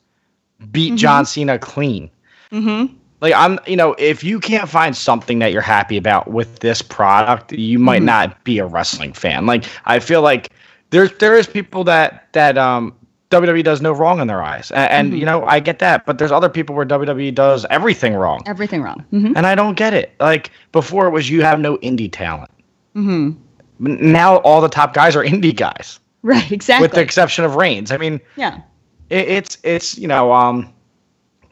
S4: beat John Cena clean.
S7: Mm-hmm.
S4: Like I'm, you know, if you can't find something that you're happy about with this product, you might
S7: Mm-hmm.
S4: not be a wrestling fan. Like I feel like there's there is people that that um WWE does no wrong in their eyes, and,
S7: Mm-hmm.
S4: you know I get that, but there's other people where WWE does everything wrong,
S7: Everything wrong. hmm
S4: and I don't get it. Like before, it was you have no indie talent.
S7: Mm-hmm.
S4: Now all the top guys are indie guys,
S7: Right. Exactly.
S4: with the exception of Reigns. I mean,
S7: yeah.
S4: it, it's it's you know um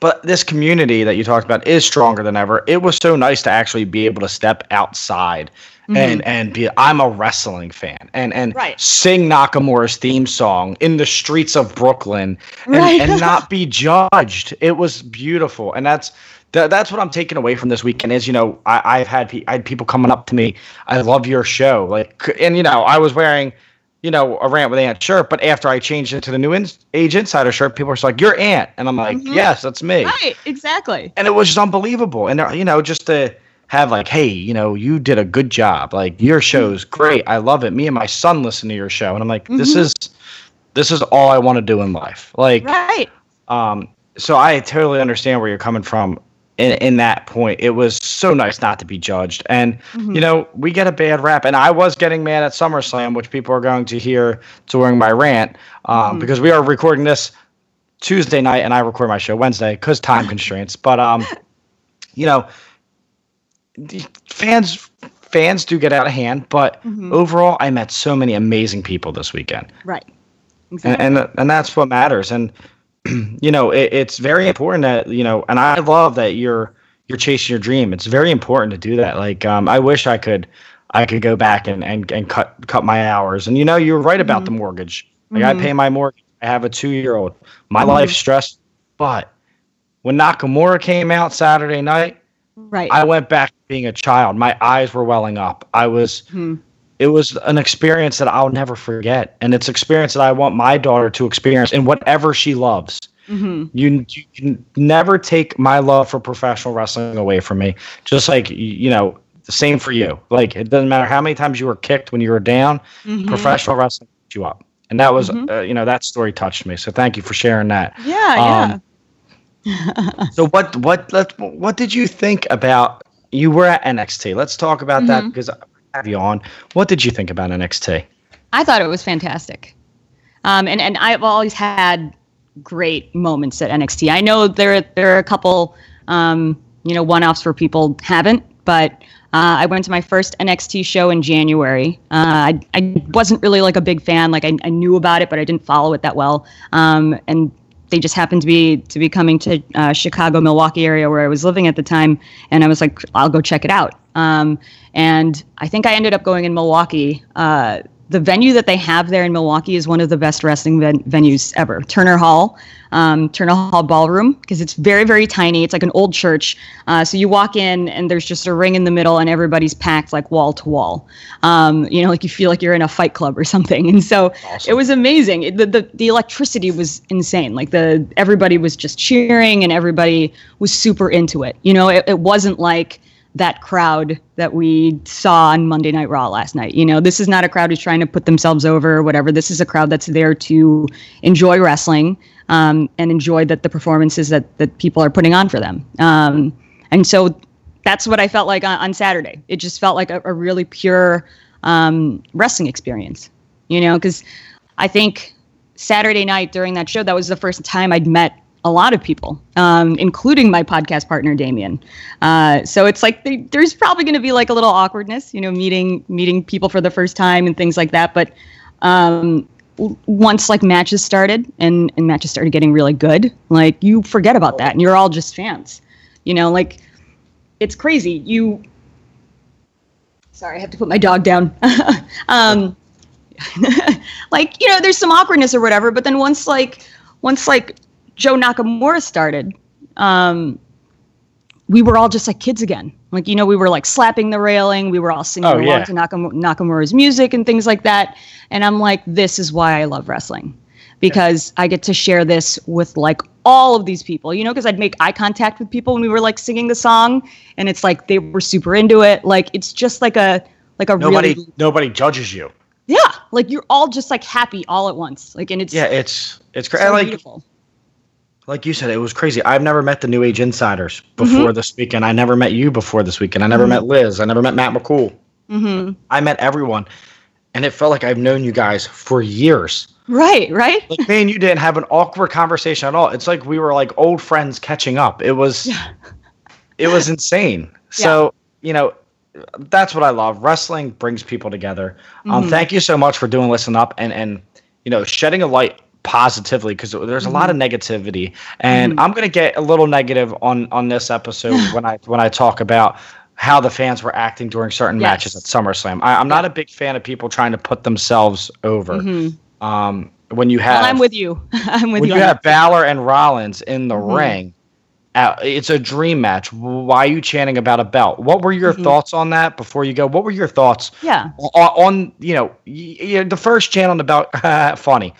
S4: but this community that you talked about is stronger than ever it was so nice to actually be able to step outside and and be i'm a wrestling fan and and
S7: Right.
S4: sing nakamura's theme song in the streets of brooklyn and,
S7: Right.
S4: and not be judged it was beautiful and that's that, that's what I'm taking away from this weekend is you know I, I've had pe- I had people coming up to me I love your show like and you know I was wearing you know, a rant with Ant shirt, but after I changed it to the new in- Age Insider shirt, people were just like, "You're Ant," and I'm like, mm-hmm. "Yes, that's me."
S7: Right. Exactly.
S4: And it was just unbelievable. And you know, just to have like, "Hey, you know, you did a good job. Like your mm-hmm. show's great. I love it. Me and my son listen to your show." And I'm like, "This mm-hmm. is, this is all I want to do in life." Like,
S7: Right.
S4: um, so I totally understand where you're coming from in, in that point. It was so nice not to be judged. And, you know, we get a bad rap. And I was getting mad at SummerSlam, which people are going to hear during my rant, um, because we are recording this Tuesday night and I record my show Wednesday because time constraints. But, um, you know, fans fans do get out of hand, but overall, I met so many amazing people this weekend
S7: Right. Exactly.
S4: and and, and that's what matters and you know it, it's very important that you know and i love that you're you're chasing your dream. It's very important to do that. Like um, i wish i could i could go back and, and and cut cut my hours. And you know you're right about the mm-hmm. mortgage. Like i pay mm-hmm. my mortgage. I have a two year old my mm-hmm. life's stressed but when nakamura came out saturday night
S7: right.
S4: i went back to being a child. My eyes were welling up. I was hmm. It was an experience that I'll never forget, and it's experience that I want my daughter to experience in whatever she loves. You, you can never take my love for professional wrestling away from me. Just like you know, the same for you. Like it doesn't matter how many times you were kicked when you were down. Professional wrestling picked you up, and that was uh, you know that story touched me. So thank you for sharing that.
S7: yeah.
S4: um,
S7: yeah.
S4: So what what what did you think about? You were at NXT. Let's talk about that because I have you on. What did you think about NXT?
S7: I thought it was fantastic. Um, and, and I've always had great moments at NXT. I know there, there are a couple, um, you know, one offs where people haven't, but uh, I went to my first NXT show in January. Uh, I, I wasn't really like a big fan. Like I, I knew about it, but I didn't follow it that well. Um, and they just happened to be to be coming to uh, Chicago, Milwaukee area where I was living at the time, and I was like, I'll go check it out. Um, and I think I ended up going in Milwaukee. Uh, the venue that they have there in Milwaukee is one of the best wrestling ven- venues ever. Turner Hall, um, Turner Hall Ballroom, because it's very, very tiny. It's like an old church. Uh, so you walk in and there's just a ring in the middle, and everybody's packed like wall to wall. Um, you know, like you feel like you're in a fight club or something. And so it was amazing. It, the, the the electricity was insane. Like the everybody was just cheering and everybody was super into it. You know, it, it wasn't like that crowd that we saw on Monday Night Raw last night. You know, this is not a crowd who's trying to put themselves over or whatever. This is a crowd that's there to enjoy wrestling um, and enjoy that the performances that that people are putting on for them. Um, and so that's what I felt like on, on Saturday. It just felt like a, a really pure um, wrestling experience. You know, because I think Saturday night during that show, that was the first time I'd met a lot of people, um, including my podcast partner Damien. Uh, so it's like they, there's probably going to be like a little awkwardness, you know, meeting meeting people for the first time and things like that. But um, once like matches started and and matches started getting really good, like you forget about that and you're all just fans. You know, like it's crazy. You. Sorry, I have to put my dog down. um, like you know, there's some awkwardness or whatever, but then once like once like Joe Nakamura started, um, we were all just like kids again. Like you know, we were like slapping the railing. We were all singing
S4: Oh,
S7: along
S4: yeah.
S7: to Nakam- Nakamura's music and things like that. And I'm like, this is why I love wrestling, because I get to share this with like all of these people, you know, because I'd make eye contact with people when we were like singing the song, and it's like they were super into it. Like it's just like a like a
S4: Nobody
S7: really
S4: nobody judges you.
S7: yeah, like you're all just like happy all at once. Like and it's
S4: Yeah, it's it's
S7: so
S4: crazy. like
S7: beautiful.
S4: Like you said, it was crazy. I've never met the New Age Insiders
S7: Mm-hmm.
S4: before this weekend. I never met you before this weekend. I never met Liz. I never met Matt McCool.
S7: Mm-hmm.
S4: I met everyone, and it felt like I've known you guys for years.
S7: Right, right.
S4: Like me and you didn't have an awkward conversation at all. It's like we were like old friends catching up. It was, it was insane. So you know, that's what I love. Wrestling brings people together. Um, thank you so much for doing listen up and and you know shedding a light positively because there's a lot of negativity and i'm going to get a little negative on on this episode when i when i talk about how the fans were acting during certain
S7: Yes.
S4: matches at SummerSlam. I, I'm not a big fan of people trying to put themselves over. Um, when you have
S7: Well, I'm with you. I'm with
S4: when
S7: you.
S4: you have. Balor and Rollins in the
S7: Mm-hmm.
S4: ring, uh, it's a dream match. Why are you chanting about a belt? What were
S7: Mm-hmm.
S4: your thoughts on that before you go? What were your thoughts
S7: Yeah.
S4: on, on you know y- y- the first chant on the belt? funny.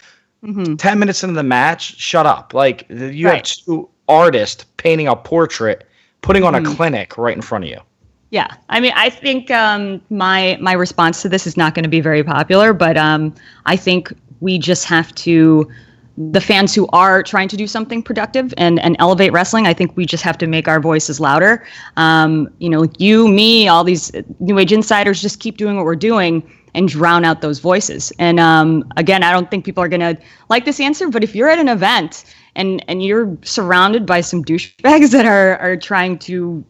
S7: Mm-hmm.
S4: Ten minutes into the match, shut up. Like you have two artists painting a portrait, putting on
S7: Mm-hmm.
S4: a clinic right in front of you.
S7: Yeah, I mean, I think um, my my response to this is not going to be very popular, but um, I think we just have to, the fans who are trying to do something productive and and elevate wrestling. I think we just have to make our voices louder. Um, you know, you, me, all these new age insiders, just keep doing what we're doing and drown out those voices. And um, again, I don't think people are going to like this answer, but if you're at an event and and you're surrounded by some douchebags that are are trying to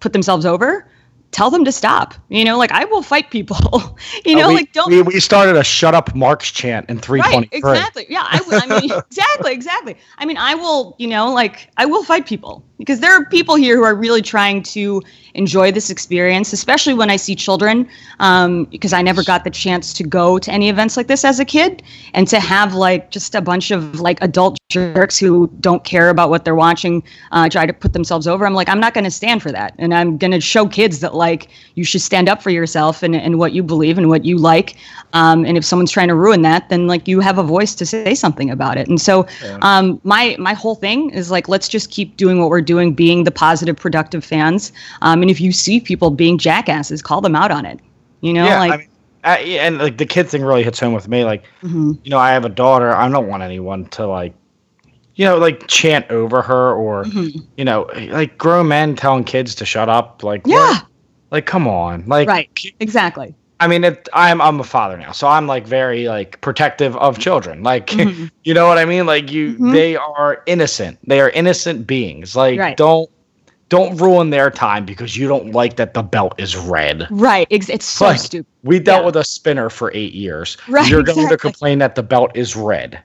S7: put themselves over tell them to stop. You know like i will fight people. You know
S4: Uh, we,
S7: like don't
S4: we, we started a shut up Marks chant in
S7: right exactly. Yeah I, I mean exactly exactly. I mean i will you know like i will fight people because there are people here who are really trying to enjoy this experience especially when i see children um, because i never got the chance to go to any events like this as a kid and to have like just a bunch of like adult jerks who don't care about what they're watching uh, try to put themselves over i'm like i'm not going to stand for that and i'm going to show kids that like you should stand up for yourself and, and what you believe and what you like um, and if someone's trying to ruin that then like you have a voice to say something about it and so um, my my whole thing is like let's just keep doing what we're doing being the positive productive fans um, and if you see people being jackasses call them out on it you know
S4: yeah,
S7: like
S4: I mean, I, and like the kid thing really hits home with me. Like,
S7: Mm-hmm.
S4: you know, I have a daughter. I don't want anyone to like, you know, like chant over her or,
S7: Mm-hmm.
S4: you know, like grown men telling kids to shut up. Like,
S7: Yeah.
S4: what? like come on, like,
S7: right exactly
S4: I mean, it, I'm I'm a father now, so I'm like very like protective of children. Like,
S7: Mm-hmm.
S4: you know what I mean? Like, you they are innocent. They are innocent beings. Like,
S7: Right.
S4: don't don't ruin their time because you don't like that the belt is red.
S7: right ex- it's so
S4: Like,
S7: stupid
S4: We dealt
S7: Yeah.
S4: with a spinner for eight years.
S7: Right,
S4: You're going to complain that the belt is red.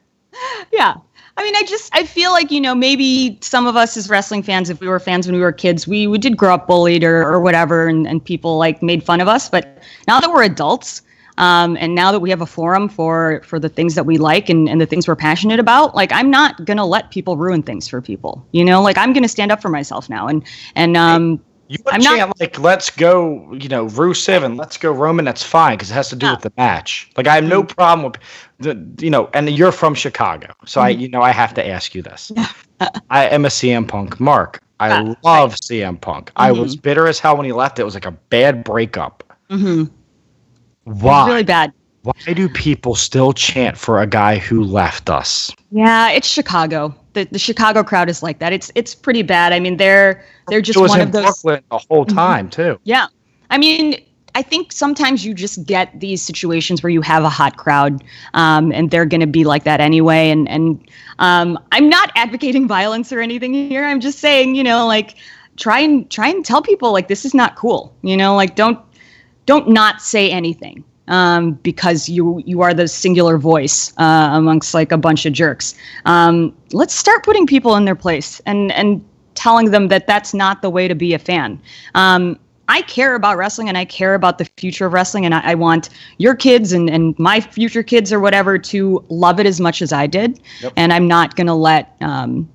S7: yeah i mean i just i feel like you know maybe some of us as wrestling fans if we were fans when we were kids we, we did grow up bullied or, or whatever and, and people like made fun of us. But now that we're adults um, and now that we have a forum for for the things that we like and, and the things we're passionate about like i'm not gonna let people ruin things for people you know? Like i'm gonna stand up for myself now and and um
S4: You would
S7: I'm not-
S4: chant like "Let's go," you know, Rusev and "Let's go Roman." That's fine because it has to do with the match. Like I have no problem with the, you know, and you're from Chicago, so I, you know, I have to ask you this. I am a CM Punk mark. I
S7: Ah,
S4: love CM Punk. I was bitter as hell when he left. It was like a bad breakup.
S7: Mm-hmm.
S4: Why?
S7: really bad
S4: Why do people still chant for a guy who left us?
S7: Yeah, it's Chicago. The the Chicago crowd is like that. It's it's pretty bad. I mean, they're they're just one
S4: in
S7: of those.
S4: Brooklyn the whole time too.
S7: Yeah, I mean, I think sometimes you just get these situations where you have a hot crowd, um, and they're going to be like that anyway. And and um, I'm not advocating violence or anything here. I'm just saying, you know, like try and try and tell people like this is not cool. You know, like don't don't not say anything um, because you you are the singular voice uh, amongst like a bunch of jerks. Um, let's start putting people in their place and and telling them that that's not the way to be a fan. Um, I care about wrestling and I care about the future of wrestling and I, I want your kids and, and my future kids or whatever to love it as much as I did. And I'm not going to let um,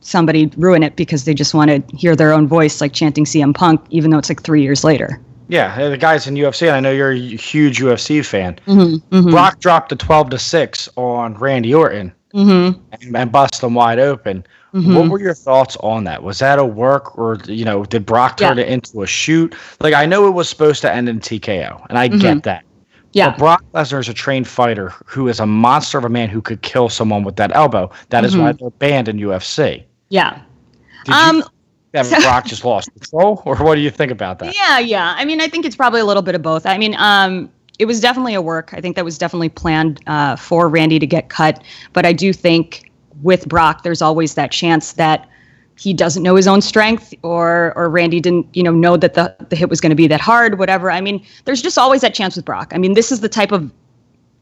S7: somebody ruin it because they just want to hear their own voice like chanting CM Punk, even though it's like three years later.
S4: Yeah, uh, the guys in UFC, and I know you're a huge UFC fan.
S7: Mm-hmm, mm-hmm,
S4: Brock dropped a 12 to 6 on Randy Orton. Mm-hmm. and, and bust them wide open. Mm-hmm. What were your thoughts on that? Was that a work, or you know, did Brock turn
S7: Yeah.
S4: it into a shoot? Like I know it was supposed to end in TKO, and I get that.
S7: Yeah.
S4: But Brock Lesnar is a trained fighter who is a monster of a man who could kill someone with that elbow. That is why they're banned in UFC.
S7: Yeah.
S4: Did
S7: Um,
S4: you that Brock just lost control, or what do you think about that?
S7: Yeah, yeah. I mean, I think it's probably a little bit of both. I mean, um, it was definitely a work. I think that was definitely planned uh, for Randy to get cut. But I do think with Brock, there's always that chance that he doesn't know his own strength, or or Randy didn't, you know, know that the the hit was going to be that hard. Whatever. I mean, there's just always that chance with Brock. I mean, this is the type of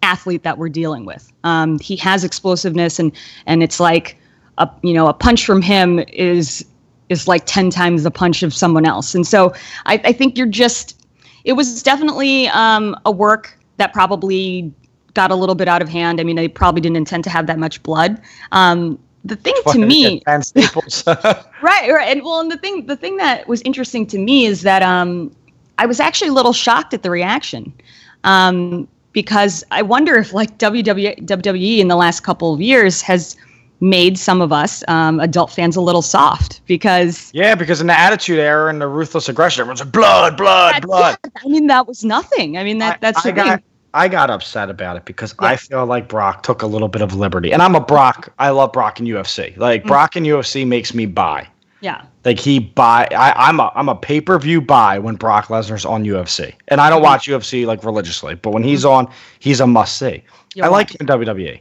S7: athlete that we're dealing with. Um, he has explosiveness, and and it's like a you know a punch from him is is like ten times the punch of someone else. And so I, I think you're just it was definitely um, a work that probably got a little bit out of hand. I mean, they probably didn't intend to have that much blood. Um, the thing to me, right right and well and the thing the thing that was interesting to me is that um i was actually a little shocked at the reaction um because i wonder if like WWE, wwe in the last couple of years has made some of us um, adult fans a little soft because
S4: yeah, because in the Attitude Era and the Ruthless Aggression, everyone's like blood, blood, blood.
S7: i mean that was nothing i mean that that's
S4: I,
S7: the
S4: I got
S7: thing
S4: I got upset about it because I feel like Brock took a little bit of liberty, and I'm a Brock. I love Brock in UFC. Like
S7: Mm.
S4: Brock in UFC makes me buy.
S7: yeah
S4: Like he buy. I, I'm a I'm a pay per view buy when Brock Lesnar's on UFC, and I don't
S7: Mm-hmm.
S4: watch UFC like religiously, but when he's on, he's a must see.
S7: You'll
S4: I like him in WWE.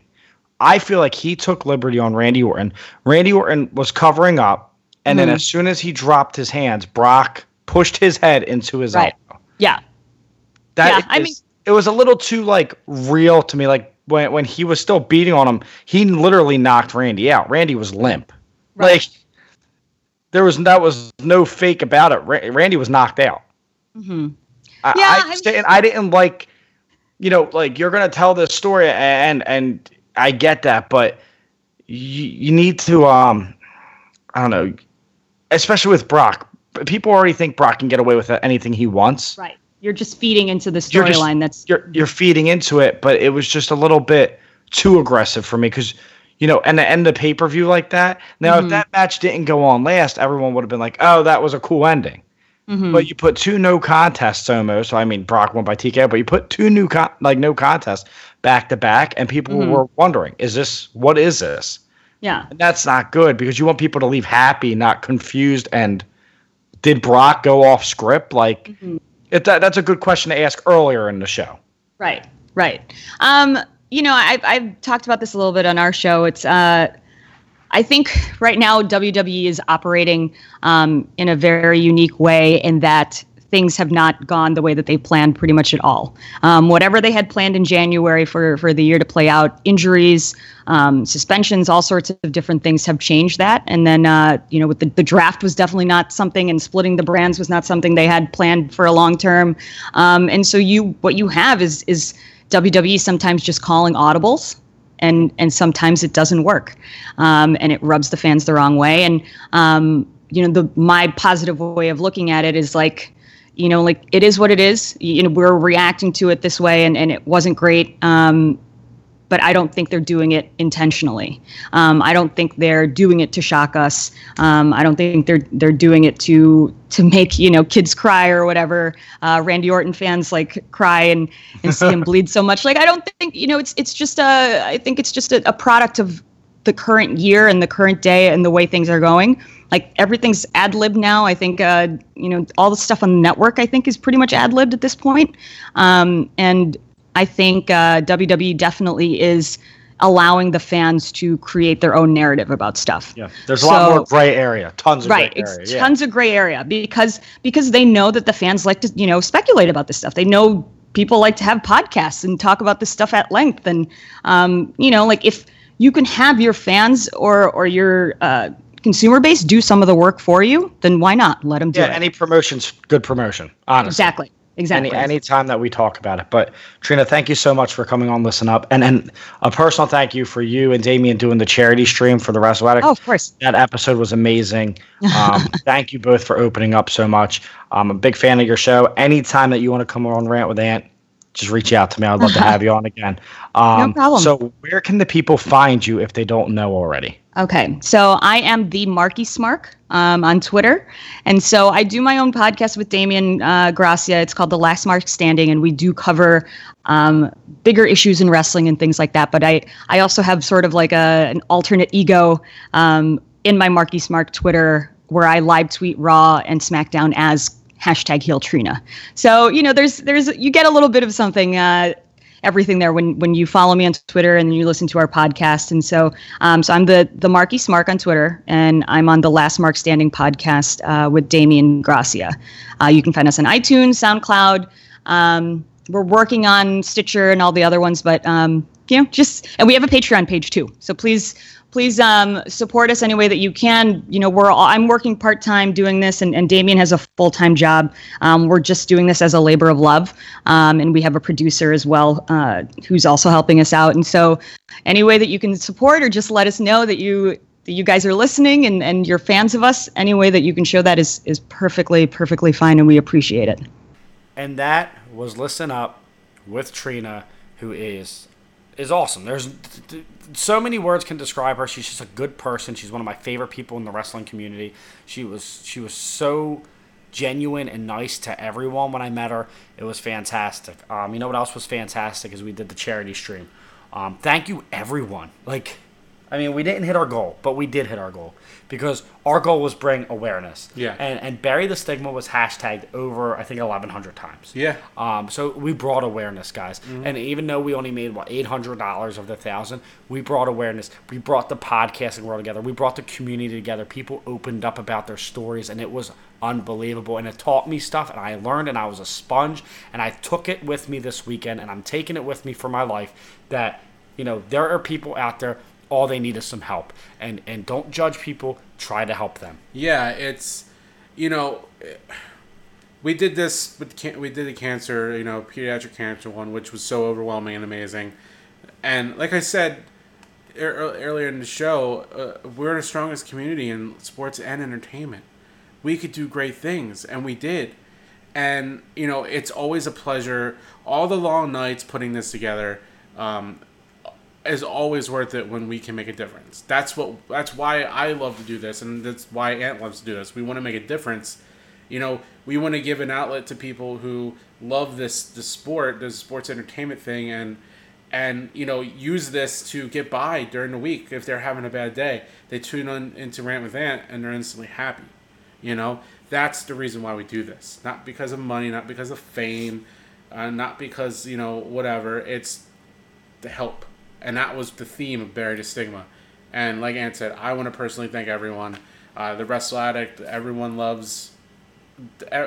S4: I feel like he took liberty on Randy Orton. Randy Orton was covering up, and
S7: Mm-hmm.
S4: then as soon as he dropped his hands, Brock pushed his head into his
S7: Right.
S4: elbow.
S7: yeah
S4: That
S7: Yeah,
S4: is-
S7: I mean-
S4: it was a little too like real to me. Like when when he was still beating on him, he literally knocked Randy out. Randy was limp.
S7: Right.
S4: Like there was that was no fake about it. Ra- Randy was knocked out.
S7: hmm
S4: I,
S7: Yeah,
S4: I,
S7: I
S4: didn't- I didn't like, you know, like you're gonna tell this story, and and I get that, but you you need to um, I don't know, especially with Brock. People already think Brock can get away with anything he wants.
S7: right you're just feeding into the storyline that's
S4: You're you're feeding into it, but it was just a little bit too aggressive for me because. You know, and the end the pay per view like that. Now,
S7: Mm-hmm.
S4: if that match didn't go on last, everyone would have been like, "Oh, that was a cool ending."
S7: Mm-hmm.
S4: But you put two no contests almost. So I mean, Brock won by TKO, but you put two new con- like no contests back to back, and people
S7: Mm-hmm.
S4: were wondering, "Is this what is this?"
S7: yeah
S4: And that's not good because you want people to leave happy, not confused. And did Brock go off script? Like,
S7: Mm-hmm.
S4: if that, that's a good question to ask earlier in the show.
S7: Right, right. Um, you know, I've, I've talked about this a little bit on our show. It's, uh, I think right now WWE is operating um, in a very unique way in that things have not gone the way that they planned pretty much at all. Um, whatever they had planned in January for, for the year to play out, injuries, um, suspensions, all sorts of different things have changed that. And then, uh, you know, with the, the draft was definitely not something, and splitting the brands was not something they had planned for a long term. Um, and so you, what you have is is WWE sometimes just calling audibles and and sometimes it doesn't work, um, and it rubs the fans the wrong way. And um, you know, the my positive way of looking at it is like, you know, like it is what it is. You know, we're reacting to it this way, and and it wasn't great. Um, but I don't think they're doing it intentionally. Um, I don't think they're doing it to shock us. Um, I don't think they're they're doing it to to make you know kids cry or whatever. Uh, Randy Orton fans like cry and and see him bleed so much. Like I don't think you know it's it's just a I think it's just a, a product of the current year and the current day and the way things are going. Like everything's ad lib now. I think uh, you know all the stuff on the network. I think is pretty much ad libbed at this point. Um, and I think uh, WWE definitely is allowing the fans to create their own narrative about stuff.
S4: Yeah, there's a lot more gray area, tons of
S7: Right,
S4: gray area. yeah.
S7: tons of gray area because because they know that the fans like to you know speculate about this stuff. They know people like to have podcasts and talk about this stuff at length, and um, you know, like if you can have your fans or or your uh, consumer base do some of the work for you, then why not let them do
S4: yeah,
S7: it?
S4: any promotion's good promotion, honestly.
S7: exactly, exactly.
S4: Any any time that we talk about it. But Trina, thank you so much for coming on Listen Up. And and a personal thank you for you and Damien doing the charity stream for the WrestleAddict.
S7: oh, of course.
S4: That episode was amazing. Um, thank you both for opening up so much. I'm a big fan of your show. Anytime that you want to come on Rant with Ant,
S8: just reach out to me. I'd love to have you on again. Um,
S7: problem.
S8: So, where can the people find you if they don't know already?
S7: Okay, so I am the Marky Smark um, on Twitter, and so I do my own podcast with Damian uh, Gracia. It's called The Last Mark Standing, and we do cover um, bigger issues in wrestling and things like that. But I I also have sort of like a an alternate ego um, in my Marky Smark Twitter where I live tweet Raw and SmackDown as hashtag heel Trina. So you know, there's there's you get a little bit of something. Uh, everything there when when you follow me on Twitter and you listen to our podcast. And so, um, so I'm the the Marky Smark on Twitter, and I'm on the Last Mark Standing podcast uh, with Damian Gracia. Uh, you can find us on iTunes, SoundCloud. Um, we're working on Stitcher and all the other ones, but um, you know, just and we have a Patreon page too. So please please um, support us any way that you can. You know, we're all, I'm working part time doing this, and, and Damien has a full time job. Um, we're just doing this as a labor of love, um, and we have a producer as well uh, who's also helping us out. And so, any way that you can support or just let us know that you that you guys are listening and, and you're fans of us, any way that you can show that is is perfectly perfectly fine, and we appreciate it.
S4: And that was Listen Up with Trina, who is is awesome. There's so many words can describe her. She's just a good person. She's one of my favorite people in the wrestling community. She was she was so genuine and nice to everyone when I met her. It was fantastic. Um, you know what else was fantastic is we did the charity stream. Um, thank you everyone. Like I mean, we didn't hit our goal, but we did hit our goal because our goal was bring awareness.
S5: Yeah.
S4: And and bury the stigma was hashtagged over I think eleven hundred times.
S5: Yeah.
S4: Um. So we brought awareness, guys. And even though we only made what eight hundred dollars of the thousand, we brought awareness. We brought the podcasting world together. We brought the community together. People opened up about their stories, and it was unbelievable. And it taught me stuff, and I learned, and I was a sponge, and I took it with me this weekend, and I'm taking it with me for my life. That you know there are people out there all they need is some help and and don't judge people try to help them
S5: Yeah, it's you know we did this with can- we did the cancer, you know, pediatric cancer one, which was so overwhelming and amazing. And like I said ear- earlier in the show, uh, we're the strongest community in sports and entertainment. We could do great things, and we did. And you know, it's always a pleasure. All the long nights putting this together. Um, is always worth it when we can make a difference. That's what that's why I love to do this and that's why Ant loves to do this. We want to make a difference. You know, we want to give an outlet to people who love this the sport, the sports entertainment thing and and you know, use this to get by during the week if they're having a bad day. They tune on into Rant with Ant and they're instantly happy. You know, that's the reason why we do this. Not because of money, not because of fame, uh, not because, you know, whatever. It's to help and that was the theme of Bury the Stigma. And like Ant said, I want to personally thank everyone. Uh, the Wrestle Addict, everyone loves.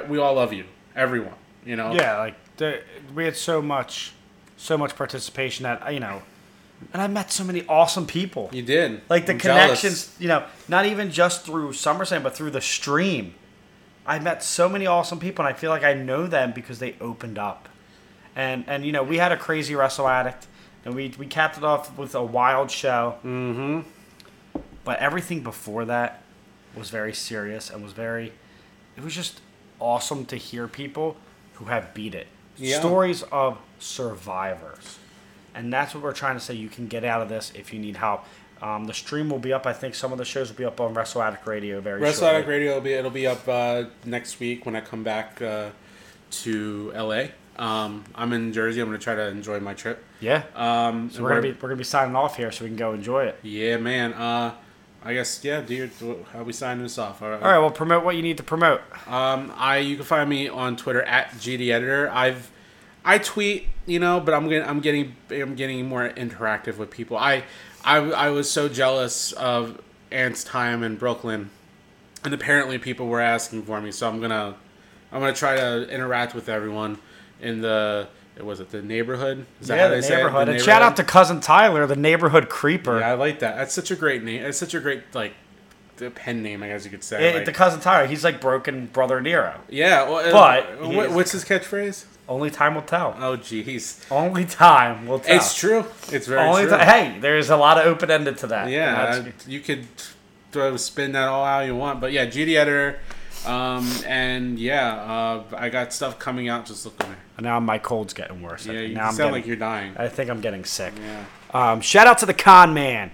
S5: We all love you, everyone. You know.
S4: yeah like the, we had so much so much participation that you know and i met so many awesome people
S5: You did.
S4: like the
S5: I'm jealous.
S4: connections you know not even just through SummerSlam but through the stream i met so many awesome people and i feel like i know them because they opened up and and you know we had a crazy wrestle addict and we we capped it off with a wild show mm-hmm. But everything before that was very serious and was very it was just awesome to hear people who have beat it.
S5: Yeah.
S4: stories of survivors. And that's what we're trying to say. You can get out of this if you need help. Um, the stream will be up i think. Some of the shows will be up on wrestle addict radio very
S5: Wrestle. Addict Radio will be it'll be up uh, next week when I come back uh, to LA. Um, I'm in Jersey. I'm gonna try to enjoy my trip.
S4: yeah
S5: Um,
S4: so we're gonna be we're gonna be signing off here so we can go enjoy it
S5: Yeah, man. Uh, I guess yeah, dude. How we signing this off? All right.
S4: all right well promote what you need to promote
S5: Um, I you can find me on Twitter at GD Editor. I've I tweet, you know, but I'm getting I'm getting I'm getting more interactive with people. I I, I was so jealous of Ant's time in Brooklyn, and apparently people were asking for me. So I'm gonna I'm gonna try to interact with everyone in the was it the neighborhood? Is
S4: yeah the
S5: say it?
S4: neighborhood
S5: The
S4: and shout out to cousin tyler the neighborhood creeper
S5: yeah, I like that. That's such a great name. It's such a great like the pen name, I guess you could say.
S4: Eh,
S5: like-
S4: the cousin tyler he's like broken brother nero
S5: yeah, well, uh,
S4: But
S5: wh-
S4: he's-
S5: what's his catchphrase?
S4: only time will tell
S5: Oh, jeez.
S4: only time will tell
S5: It's true. It's very
S4: Only
S5: true.
S4: ti- hey, there's a lot of open ended to that.
S5: yeah,
S4: And that's-
S5: you could throw spin that all out you want, but yeah, GD editor. Um, and yeah, uh, I got stuff coming out. Just looking there.
S4: Now my cold's getting worse.
S5: Yeah, you
S4: now
S5: sound
S4: getting-
S5: like you're dying.
S4: I think I'm getting sick.
S5: Yeah.
S4: Um, shout out to the con man,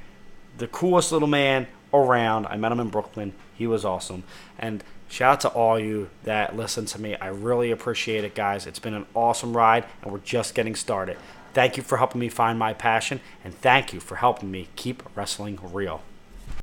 S4: the coolest little man around. I met him in Brooklyn. He was awesome. And shout out to all you that listen to me. I really appreciate it, guys. It's been an awesome ride, and we're just getting started. Thank you for helping me find my passion, and thank you for helping me keep wrestling real.